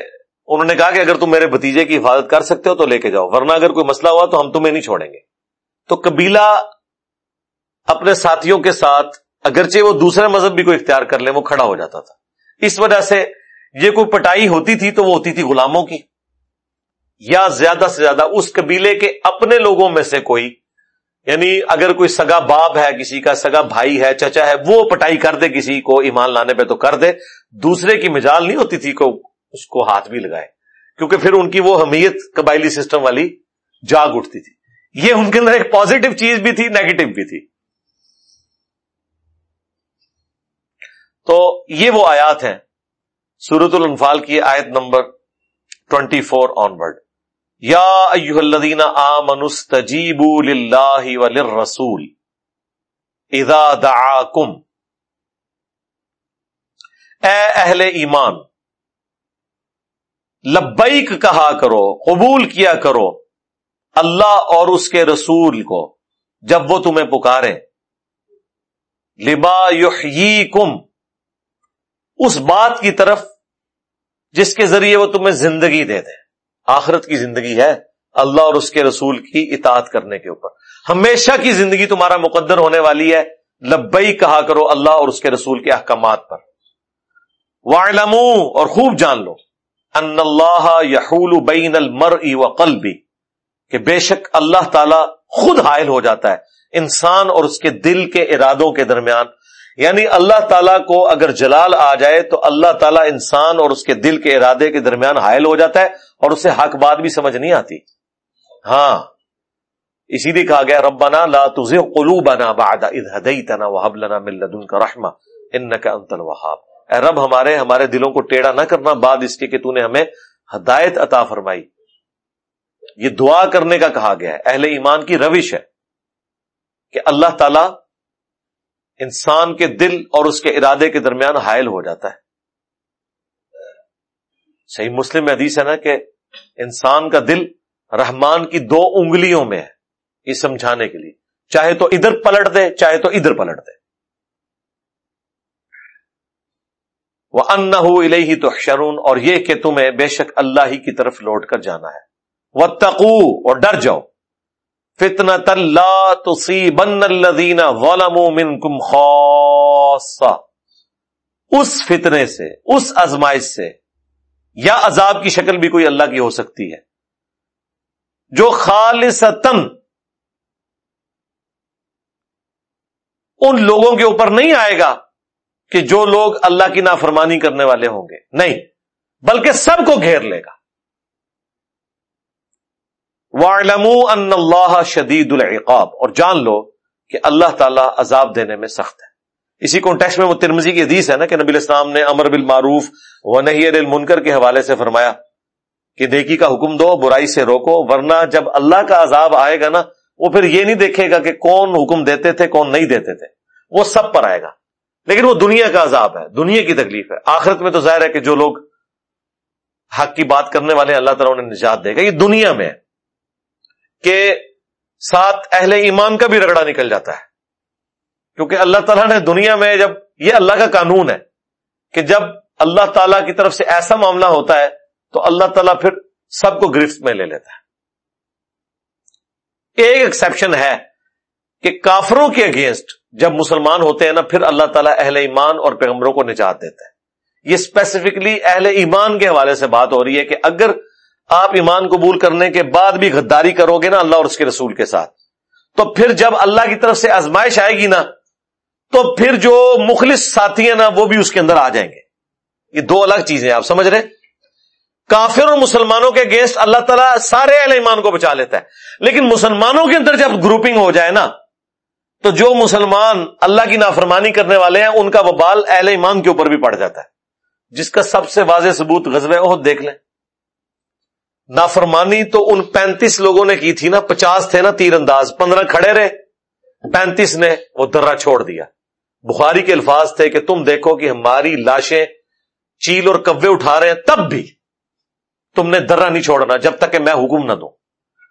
انہوں نے کہا کہ اگر تم میرے بتیجے کی حفاظت کر سکتے ہو تو لے کے جاؤ، ورنہ اگر کوئی مسئلہ ہوا تو ہم تمہیں نہیں چھوڑیں گے۔ تو قبیلہ اپنے ساتھیوں کے ساتھ، اگرچہ وہ دوسرے مذہب بھی کوئی اختیار کر لے، وہ کھڑا ہو جاتا تھا۔ اس وجہ سے یہ کوئی پٹائی ہوتی تھی تو وہ ہوتی تھی غلاموں کی۔ یا زیادہ سے زیادہ اس قبیلے کے اپنے لوگوں میں سے کوئی یعنی اگر کوئی سگا باپ ہے، کسی کا سگا بھائی ہے، چچا ہے، وہ پٹائی کر دے، کسی کو ایمان لانے پہ تو کر دے۔ دوسرے کی مجال نہیں ہوتی تھی کو اس کو ہاتھ بھی لگائے۔ کیونکہ پھر ان کی وہ حمیت قبائلی سسٹم والی جاگ اٹھتی تھی۔ یہ ان کے اندر ایک پازیٹو چیز بھی تھی نیگیٹو بھی تھی۔ تو یہ وہ آیات ہیں۔ سورت الانفال کی آیت number twenty four onward یا ایوہ الذین آمنوا استجیبوا للہ وللرسول اذا دعاکم اے اہل ایمان لبیک کہا کرو، قبول کیا کرو اللہ اور اس کے رسول کو جب وہ تمہیں پکارے لبا کم اس بات کی طرف جس کے ذریعے وہ تمہیں زندگی دے دے آخرت کی زندگی ہے اللہ اور اس کے رسول کی اطاعت کرنے کے اوپر۔ ہمیشہ کی زندگی تمہارا مقدر ہونے والی ہے۔ لبئی کہا کرو اللہ اور اس کے رسول کے احکامات پر۔ وعلمو اور خوب جان لو۔ ان اللہ یحول بین المر و کہ بے شک اللہ تعالی خود حائل ہو جاتا ہے۔ انسان اور اس کے دل کے ارادوں کے درمیان یعنی اللہ تعالیٰ کو اگر جلال آ جائے تو اللہ تعالیٰ انسان اور اس کے دل کے ارادے کے درمیان حائل ہو جاتا ہے اور اسے حق بات بھی سمجھ نہیں آتی۔ ہاں اسی لیے کہا گیا، ربنا لا تزغ قلوبنا بعد اذ هديتنا وهب لنا من لدنك رحمه انك انت الوهاب۔ اے رب، ہمارے ہمارے دلوں کو ٹیڑھا نہ کرنا، بعد اس کے کہ تو نے ہمیں ہدایت عطا فرمائی۔ یہ دعا کرنے کا کہا گیا ہے، اہل ایمان کی روش ہے کہ اللہ تعالی انسان کے دل اور اس کے ارادے کے درمیان حائل ہو جاتا ہے۔ صحیح مسلم حدیث ہے نا کہ انسان کا دل رحمان کی دو انگلیوں میں ہے یہ سمجھانے کے لیے۔ چاہے تو ادھر پلٹ دے، چاہے تو ادھر پلٹ دے۔ وہ ان ہی تو شرون اور یہ کہ تمہیں بے شک اللہ ہی کی طرف لوٹ کر جانا ہے۔ وہ تقو اور ڈر جاؤ۔ فتنا بن الدینہ کم خوصا اس فتنے سے، اس ازمائش سے یا عذاب کی شکل بھی کوئی اللہ کی ہو سکتی ہے۔ جو خالص ان لوگوں کے اوپر نہیں آئے گا کہ جو لوگ اللہ کی نافرمانی کرنے والے ہوں گے۔ نہیں، بلکہ سب کو گھیر لے گا۔ ان اللہ شدید العقاب اور جان لو کہ اللہ تعالیٰ عذاب دینے میں سخت ہے۔ اسی کانٹیکس میں وہ ترمزی کی حدیث ہے نا کہ نبی الاسلام نے امر بالمعروف و نہیں المنکر کے حوالے سے فرمایا کہ دیکھی کا حکم دو، برائی سے روکو، ورنہ جب اللہ کا عذاب آئے گا نا، وہ پھر یہ نہیں دیکھے گا کہ کون حکم دیتے تھے، کون نہیں دیتے تھے۔ وہ سب پر آئے گا۔ لیکن وہ دنیا کا عذاب ہے، دنیا کی تکلیف ہے۔ آخرت میں تو ظاہر ہے کہ جو لوگ حق کی بات کرنے والے اللہ تعالیٰ انہیں نجات دے گا۔ یہ دنیا میں ہے۔ کہ ساتھ اہل ایمان کا بھی رگڑا نکل جاتا ہے۔ کیونکہ اللہ تعالیٰ نے دنیا میں جب یہ اللہ کا قانون ہے کہ جب اللہ تعالیٰ کی طرف سے ایسا معاملہ ہوتا ہے تو اللہ تعالیٰ پھر سب کو گرفت میں لے لیتا ہے۔ ایک ایکسپشن ہے کہ کافروں کے اگینسٹ جب مسلمان ہوتے ہیں نا، پھر اللہ تعالیٰ اہل ایمان اور پیغمبروں کو نجات دیتا ہے۔ یہ اسپیسیفکلی اہل ایمان کے حوالے سے بات ہو رہی ہے کہ اگر آپ ایمان قبول کرنے کے بعد بھی غداری کرو گے نا اللہ اور اس کے رسول کے ساتھ۔ تو پھر جب اللہ کی طرف سے آزمائش آئے گی نا، تو پھر جو مخلص ساتھی ہیں نا، وہ بھی اس کے اندر آ جائیں گے۔ یہ دو الگ چیزیں آپ سمجھ رہے کافر اور مسلمانوں کے اگینسٹ اللہ تعالیٰ سارے اہل ایمان کو بچا لیتا ہے۔ لیکن مسلمانوں کے اندر جب گروپنگ ہو جائے نا، تو جو مسلمان اللہ کی نافرمانی کرنے والے ہیں، ان کا وبال اہل ایمان کے اوپر بھی پڑ جاتا ہے۔ جس کا سب سے واضح ثبوت غزب عہد دیکھ لیں۔ نافرمانی تو ان پینتیس لوگوں نے کی تھی نا، پچاس تھے نا تیر انداز پندرہ کھڑے رہے۔ پینتیس نے وہ درا چھوڑ دیا۔ بخاری کے الفاظ تھے کہ تم دیکھو کہ ہماری لاشیں چیل اور کبے اٹھا رہے ہیں، تب بھی تم نے درا نہیں چھوڑنا جب تک کہ میں حکم نہ دوں۔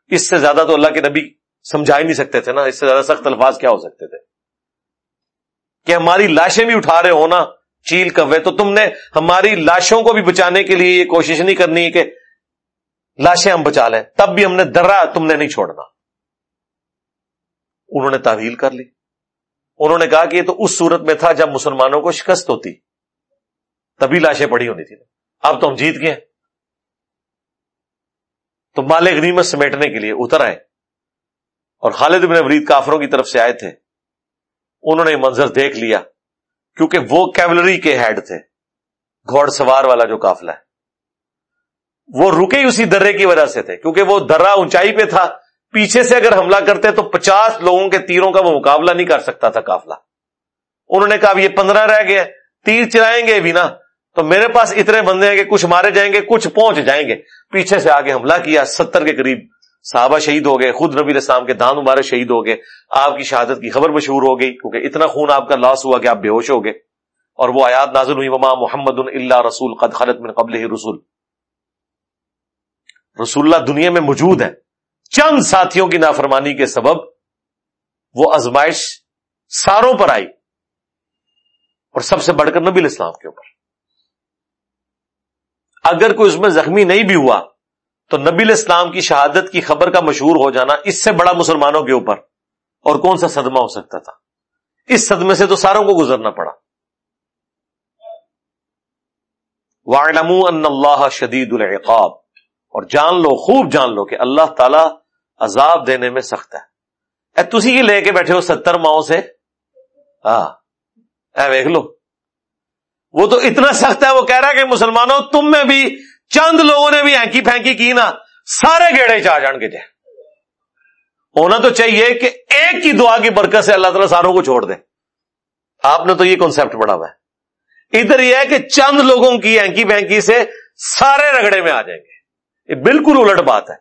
اس سے زیادہ تو اللہ کے نبی سمجھا ہی نہیں سکتے تھے نا، اس سے زیادہ سخت الفاظ کیا ہو سکتے تھے؟ کہ ہماری لاشیں بھی اٹھا رہے ہو نا چیل، کوے، تو تم نے ہماری لاشوں کو بھی بچانے کے لیے یہ کوشش نہیں کرنی کہ لاشیں ہم بچا لیں، تب بھی ہم نے درا تم نے نہیں چھوڑنا۔ انہوں نے تعویل کر لی۔ انہوں نے کہا کہ یہ تو اس صورت میں تھا جب مسلمانوں کو شکست ہوتی۔ تبھی لاشیں پڑی ہونی تھی اب تو ہم جیت گئے تو مال غنیمت سمیٹنے کے لیے اتر آئے۔ اور خالد بن ورید کافروں کی طرف سے آئے تھے۔ انہوں نے منظر دیکھ لیا، کیونکہ وہ کیولری کے ہیڈ تھے۔ گھوڑ سوار والا جو کافلا ہے۔ وہ رکے اسی درے کی وجہ سے تھے، کیونکہ وہ درا اونچائی پہ تھا۔ پیچھے سے اگر حملہ کرتے تو پچاس لوگوں کے تیروں کا وہ مقابلہ نہیں کر سکتا تھا کافلا انہوں نے کہا یہ پندرہ رہ گئے، تیر چلائیں گے بھی نا۔ تو میرے پاس اتنے بندے ہیں کہ کچھ مارے جائیں گے، کچھ پہنچ جائیں گے۔ پیچھے سے آگے حملہ کیا، ستر کے قریب صحابہ شہید ہو گئے، خود نبی السلام کے دان مبارک شہید ہو گئے۔ آپ کی شہادت کی خبر مشہور ہو گئی، کیونکہ اتنا خون آپ کا لاس ہوا کہ آپ بے ہوش ہو گئے۔ اور وہ آیات نازل ہوئی وما محمد اللہ رسول قد خلط من قبل ہی رسول رسول اللہ دنیا میں موجود ہے چند ساتھیوں کی نافرمانی کے سبب وہ ازمائش ساروں پر آئی۔ اور سب سے بڑھ کر نبی الاسلام کے اوپر۔ اگر کوئی اس میں زخمی نہیں بھی ہوا، تو نبی الاسلام کی شہادت کی خبر کا مشہور ہو جانا اس سے بڑا مسلمانوں کے اوپر۔ اور کون سا صدمہ ہو سکتا تھا؟ اس صدمے سے تو ساروں کو گزرنا پڑا۔ ان اللہ شدید العقاب۔ اور جان لو، خوب جان لو کہ اللہ تعالی عذاب دینے میں سخت ہے۔ اے، تسی ہی لے کے بیٹھے ہو ستر ماؤں سے؟ ہاں۔ اے دیکھ لو۔ وہ تو اتنا سخت ہے، وہ کہہ رہا ہے کہ مسلمانوں، تم میں بھی چند لوگوں نے بھی اینکی پھینکی کی نا، سارے گیڑے چاہ جان کے جائے ہونا تو چاہیے کہ ایک کی دعا کی برکت سے اللہ تعالیٰ ساروں کو چھوڑ دے۔ آپ نے تو یہ کانسیپٹ پڑھا ہوا ہے۔ ادھر یہ ہے کہ چند لوگوں کی اینکی بینکی سے سارے رگڑے میں آ جائیں گے۔ یہ بالکل الٹ بات ہے۔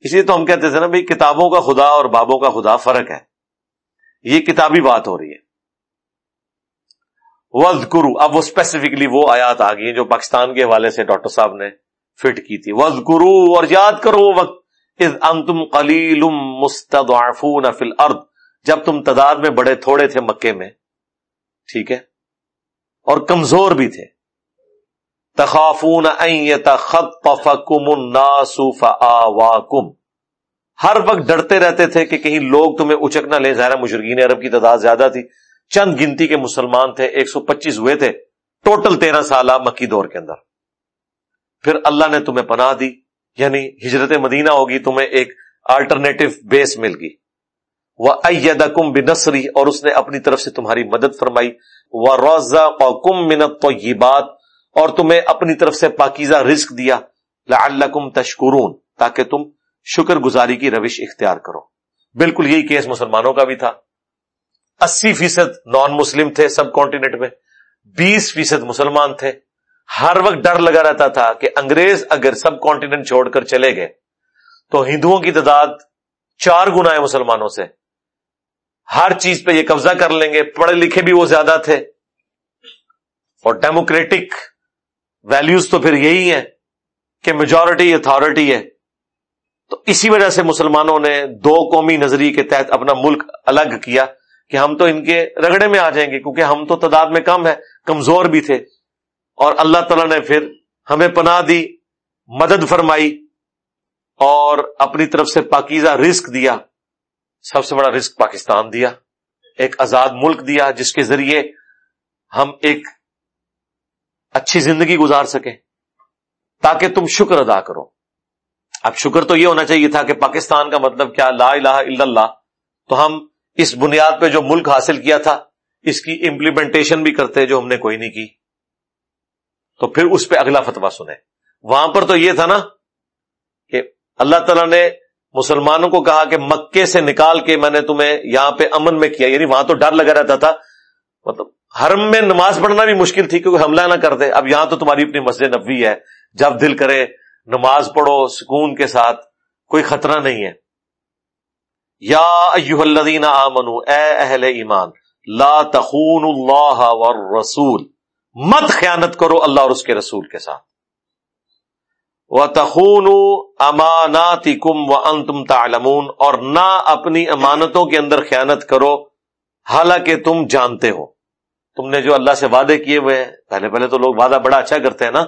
اس لیے تو ہم کہتے تھے نا بھائی کتابوں کا خدا اور بابوں کا خدا فرق ہے۔ یہ کتابی بات ہو رہی ہے۔ وز کرو اب وہ اسپیسیفکلی وہ آیات آ گئی جو پاکستان کے حوالے سے ڈاکٹر صاحب نے فٹ کی تھی۔ وز کرو اور یاد کرو وہ وقت۔ انتم قلیل مستضعفون فی الارض۔ جب تم تعداد میں بڑے تھوڑے تھے مکے میں، ٹھیک ہے، اور کمزور بھی تھے۔ تخافون ان يتخطفكم الناس فآواكم ہر وقت ڈرتے رہتے تھے کہ کہیں لوگ تمہیں اچک نہ لے ظاہر مشرقین عرب کی تعداد زیادہ تھی۔ چند گنتی کے مسلمان تھے، ایک سو پچیس ہوئے تھے۔ ٹوٹل تیرہ سالہ مکی دور کے اندر۔ پھر اللہ نے تمہیں پناہ دی یعنی ہجرت مدینہ ہوگی، تمہیں ایک آلٹرنیٹو بیس مل گئی۔ وہ ادا کم بنسری اور اس نے اپنی طرف سے تمہاری مدد فرمائی۔ وہ روزہ کم منت تو یہ بات اور تمہیں اپنی طرف سے پاکیزہ رزق دیا اللہ کم تشکرون، تاکہ تم شکر گزاری کی روش اختیار کرو۔ بالکل یہی کیس مسلمانوں کا بھی تھا۔ اسی فیصد نان مسلم تھے سب کانٹینٹ میں، بیس فیصد مسلمان تھے۔ ہر وقت ڈر لگا رہتا تھا کہ انگریز اگر سب کانٹیننٹ چھوڑ کر چلے گئے، تو ہندوؤں کی تعداد چار گنا ہے مسلمانوں سے۔ ہر چیز پہ یہ قبضہ کر لیں گے، پڑھے لکھے بھی وہ زیادہ تھے۔ اور ڈیموکریٹک ویلیوز تو پھر یہی ہے کہ میجورٹی اتارٹی ہے۔ تو اسی وجہ سے مسلمانوں نے دو قومی نظریے کے تحت اپنا ملک الگ کیا کہ ہم تو ان کے رگڑے میں آ جائیں گے کیونکہ ہم تو تعداد میں کم ہے کمزور بھی تھے۔ اور اللہ تعالیٰ نے پھر ہمیں پناہ دی، مدد فرمائی اور اپنی طرف سے پاکیزہ رزق دیا۔ سب سے بڑا رزق پاکستان دیا، ایک آزاد ملک دیا جس کے ذریعے ہم ایک اچھی زندگی گزار سکیں، تاکہ تم شکر ادا کرو۔ اب شکر تو یہ ہونا چاہیے تھا کہ پاکستان کا مطلب کیا، لا الہ الا اللہ۔ تو ہم اس بنیاد پہ جو ملک حاصل کیا تھا، اس کی امپلیمنٹیشن بھی کرتے جو ہم نے کوئی نہیں کی۔ تو پھر اس پہ اگلا فتوا سنیں۔ وہاں پر تو یہ تھا نا کہ اللہ تعالیٰ نے مسلمانوں کو کہا کہ مکے سے نکال کے میں نے تمہیں یہاں پہ امن میں کیا۔ یعنی وہاں تو ڈر لگا رہتا تھا۔ مطلب حرم میں نماز پڑھنا بھی مشکل تھی کیونکہ حملہ نہ کر دے اب یہاں تو تمہاری اپنی مسجد نبوی ہے۔ جب دل کرے نماز پڑھو، سکون کے ساتھ، کوئی خطرہ نہیں ہے۔ یا ایوہ الذین آمنو، اے اہل ایمان، لا تخون اللہ والرسول۔ مت خیانت کرو اللہ اور اس کے رسول کے ساتھ۔ وہ تخون اماناتی کم و ان تم اور نہ اپنی امانتوں کے اندر خیانت کرو، حالانکہ تم جانتے ہو۔ تم نے جو اللہ سے وعدے کیے ہوئے پہلے پہلے تو لوگ وعدہ بڑا اچھا کرتے ہیں نا؟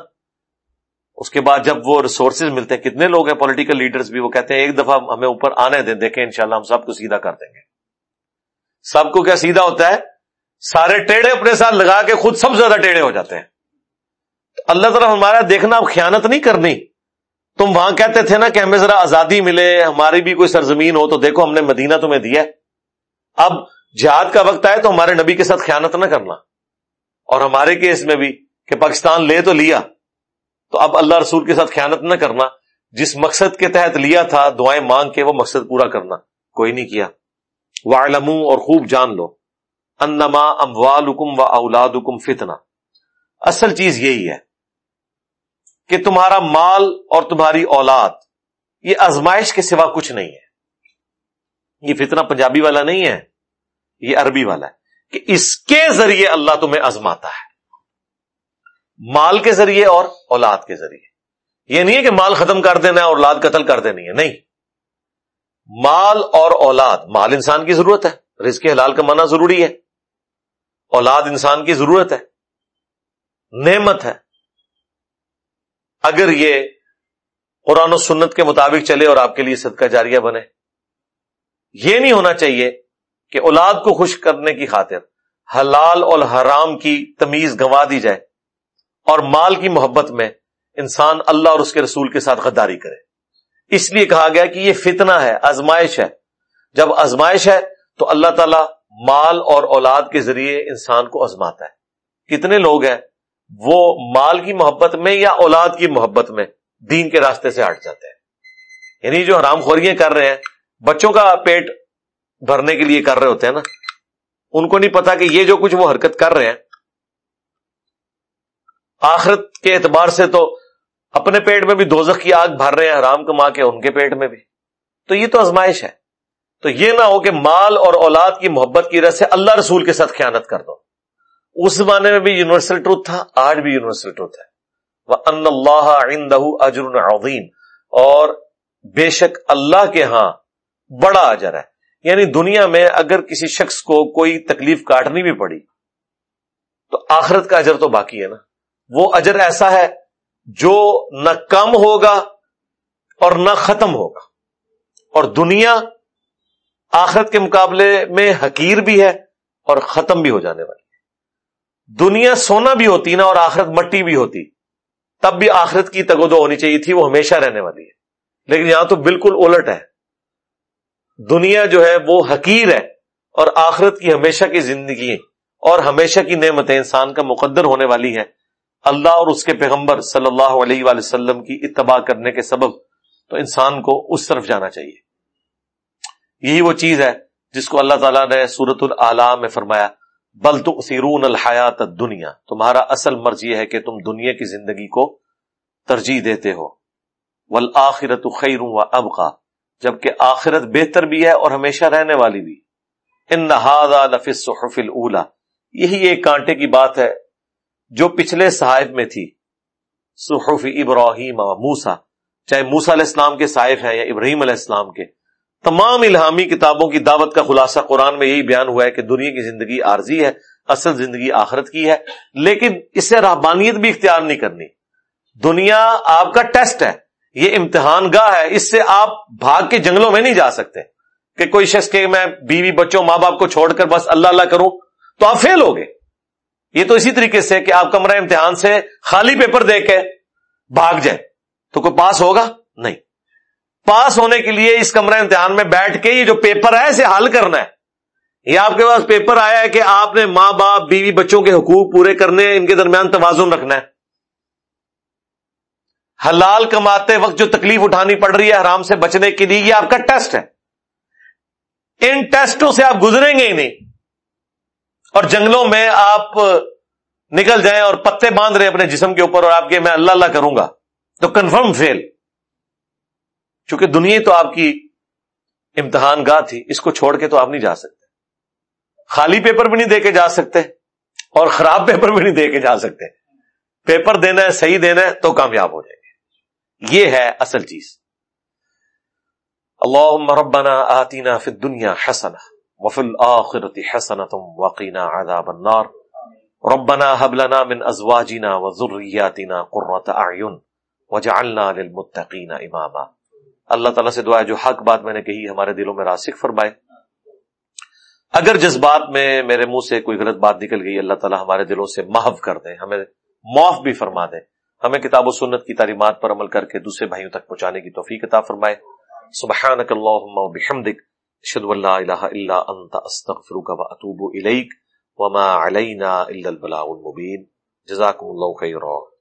اس کے بعد جب وہ ریسورسز ملتے ہیں، کتنے لوگ ہیں پولیٹیکل لیڈرز بھی، وہ کہتے ہیں ایک دفعہ ہمیں اوپر آنے دیں، دیکھیں انشاءاللہ ہم سب کو سیدھا کر دیں گے۔ سب کو کیا سیدھا ہوتا ہے؟ سارے ٹیڑے اپنے ساتھ لگا کے خود سب زیادہ ٹیڑے ہو جاتے ہیں۔ اللہ تعالیٰ ہمارا دیکھنا اب خیانت نہیں کرنی۔ تم وہاں کہتے تھے نا کہ ہمیں ذرا آزادی ملے، ہماری بھی کوئی سرزمین ہو تو دیکھو ہم نے مدینہ تمہیں دیا اب جہاد کا وقت آئے تو ہمارے نبی کے ساتھ خیانت نہ کرنا اور ہمارے کیس میں بھی کہ پاکستان لے تو لیا تو اب اللہ رسول کے ساتھ خیانت نہ کرنا جس مقصد کے تحت لیا تھا، دعائیں مانگ کے وہ مقصد پورا کرنا، کوئی نہیں کیا۔ وہ اور خوب جان لو۔ انما اموالکم و اولادکم فتنہ اصل چیز یہی ہے کہ تمہارا مال اور تمہاری اولاد، یہ ازمائش کے سوا کچھ نہیں ہے۔ یہ فتنہ پنجابی والا نہیں ہے۔ یہ عربی والا ہے، کہ اس کے ذریعے اللہ تمہیں ازماتا ہے۔ مال کے ذریعے اور اولاد کے ذریعے۔ یہ نہیں ہے کہ مال ختم کر دینا ہے اور اولاد قتل کر دینی ہے، نہیں۔ مال اور اولاد، مال انسان کی ضرورت ہے، رزق حلال کا ضروری ہے۔ اولاد انسان کی ضرورت ہے، نعمت ہے۔ اگر یہ قرآن و سنت کے مطابق چلے اور آپ کے لیے صدقہ جاریہ بنے، یہ نہیں ہونا چاہیے کہ اولاد کو خوش کرنے کی خاطر حلال اور حرام کی تمیز گنوا دی جائے اور مال کی محبت میں انسان اللہ اور اس کے رسول کے ساتھ غداری کرے۔ اس لیے کہا گیا کہ یہ فتنہ ہے، آزمائش ہے۔ جب آزمائش ہے تو اللہ تعالی مال اور اولاد کے ذریعے انسان کو آزماتا ہے۔ کتنے لوگ ہیں وہ مال کی محبت میں یا اولاد کی محبت میں دین کے راستے سے ہٹ جاتے ہیں۔ یعنی جو حرام خوریاں کر رہے ہیں، بچوں کا پیٹ بھرنے کے لیے کر رہے ہوتے ہیں نا۔ ان کو نہیں پتا کہ یہ جو کچھ وہ حرکت کر رہے ہیں۔ آخرت کے اعتبار سے تو اپنے پیٹ میں بھی دوزخ کی آگ بھر رہے ہیں، حرام کما کے ان کے پیٹ میں بھی۔ تو یہ تو آزمائش ہے۔ تو یہ نہ ہو کہ مال اور اولاد کی محبت کی وجہ سے اللہ رسول کے ساتھ خیانت کر دو۔ اس زمانے میں بھی یونیورسل ٹروتھ تھا، آج بھی یونیورسل ٹروتھ ہے۔ وہ ان اللہ اجر عظیم اور بے شک اللہ کے ہاں بڑا اجر ہے۔ یعنی دنیا میں اگر کسی شخص کو کوئی تکلیف کاٹنی بھی پڑی، تو آخرت کا اجر تو باقی ہے نا۔ وہ اجر ایسا ہے جو نہ کم ہوگا اور نہ ختم ہوگا۔ اور دنیا آخرت کے مقابلے میں حقیر بھی ہے اور ختم بھی ہو جانے والی ہے۔ دنیا سونا بھی ہوتی نا اور آخرت مٹی بھی ہوتی۔ تب بھی آخرت کی تگودو ہونی چاہیے تھی، وہ ہمیشہ رہنے والی ہے۔ لیکن یہاں تو بالکل الٹ ہے۔ دنیا جو ہے وہ حقیر ہے اور آخرت کی ہمیشہ کی زندگی اور ہمیشہ کی نعمتیں انسان کا مقدر ہونے والی ہے اللہ اور اس کے پیغمبر صلی اللہ علیہ وآلہ وسلم کی اتباع کرنے کے سبب تو انسان کو اس طرف جانا چاہیے۔ یہی وہ چیز ہے جس کو اللہ تعالیٰ نے سورت العلام میں فرمایا، بل تو سیرون الحیات دنیا تمہارا اصل مرض یہ ہے کہ تم دنیا کی زندگی کو ترجیح دیتے ہو۔ ولآخرت خیر و ابقا جبکہ آخرت بہتر بھی ہے اور ہمیشہ رہنے والی بھی۔ ان نہ لفظ صحف اولا یہی ایک کانٹے کی بات ہے جو پچھلے صحائف میں تھی۔ صحف ابراہیم موسا چاہے موسا علیہ السلام کے صحائف ہیں یا ابراہیم علیہ السلام کے۔ تمام الہامی کتابوں کی دعوت کا خلاصہ قرآن میں یہی بیان ہوا ہے کہ دنیا کی زندگی عارضی ہے، اصل زندگی آخرت کی ہے، لیکن اس سے رحبانیت بھی اختیار نہیں کرنی۔ دنیا آپ کا ٹیسٹ ہے۔ یہ امتحان گاہ ہے، اس سے آپ بھاگ کے جنگلوں میں نہیں جا سکتے۔ کہ کوئی شخص کہ میں بیوی بچوں، ماں باپ کو چھوڑ کر بس اللہ اللہ کروں، تو آپ فیل ہوگے یہ تو اسی طریقے سے کہ آپ کمرہ امتحان سے خالی پیپر دے کے بھاگ جائیں۔ تو کوئی پاس ہوگا؟ نہیں۔ پاس ہونے کے لیے اس کمرہ امتحان میں بیٹھ کے یہ جو پیپر ہے، اسے حل کرنا ہے۔ یہ آپ کے پاس پیپر آیا ہے کہ آپ نے ماں باپ، بیوی بچوں کے حقوق پورے کرنے، ان کے درمیان توازن رکھنا ہے۔ حلال کماتے وقت جو تکلیف اٹھانی پڑ رہی ہے حرام سے بچنے کے لیے، یہ آپ کا ٹیسٹ ہے۔ ان ٹیسٹوں سے آپ گزریں گے ہی نہیں۔ اور جنگلوں میں آپ نکل جائیں اور پتے باندھ رہے اپنے جسم کے اوپر اور آپ کے میں اللہ اللہ کروں گا۔ تو کنفرم فیل چونکہ دنیا تو آپ کی امتحان گاہ تھی، اس کو چھوڑ کے تو آپ نہیں جا سکتے۔ خالی پیپر بھی نہیں دے کے جا سکتے اور خراب پیپر بھی نہیں دے کے جا سکتے۔ پیپر دینا ہے، صحیح دینا ہے تو کامیاب ہو جائیں۔ گے یہ ہے اصل چیز۔ اللہ ربنا آتینا فی الدنیا حسنہ وفي الآخرة حسنة وقنا عذاب النار۔ ربنا هب لنا من أزواجنا وذرياتنا قرة أعين وجعلنا للمتقين إماما اللہ تعالیٰ سے دعا ہے، جو حق بات میں نے کہی، ہمارے دلوں میں راسک فرمائے۔ اگر جذبات میں میرے منہ سے کوئی غلط بات نکل گئی، اللہ تعالیٰ ہمارے دلوں سے محو کر دے، ہمیں معاف بھی فرما دے۔ ہمیں کتاب و سنت کی تعلیمات پر عمل کر کے دوسرے بھائیوں تک پہنچانے کی توفیق عطا فرمائے۔ سبحانک اللہم و بحمدک اشهد اللہ الہ الا انت، استغفرک و واتوب الیک، وما علینا الا البلاغ المبين جزاكم الله خيرا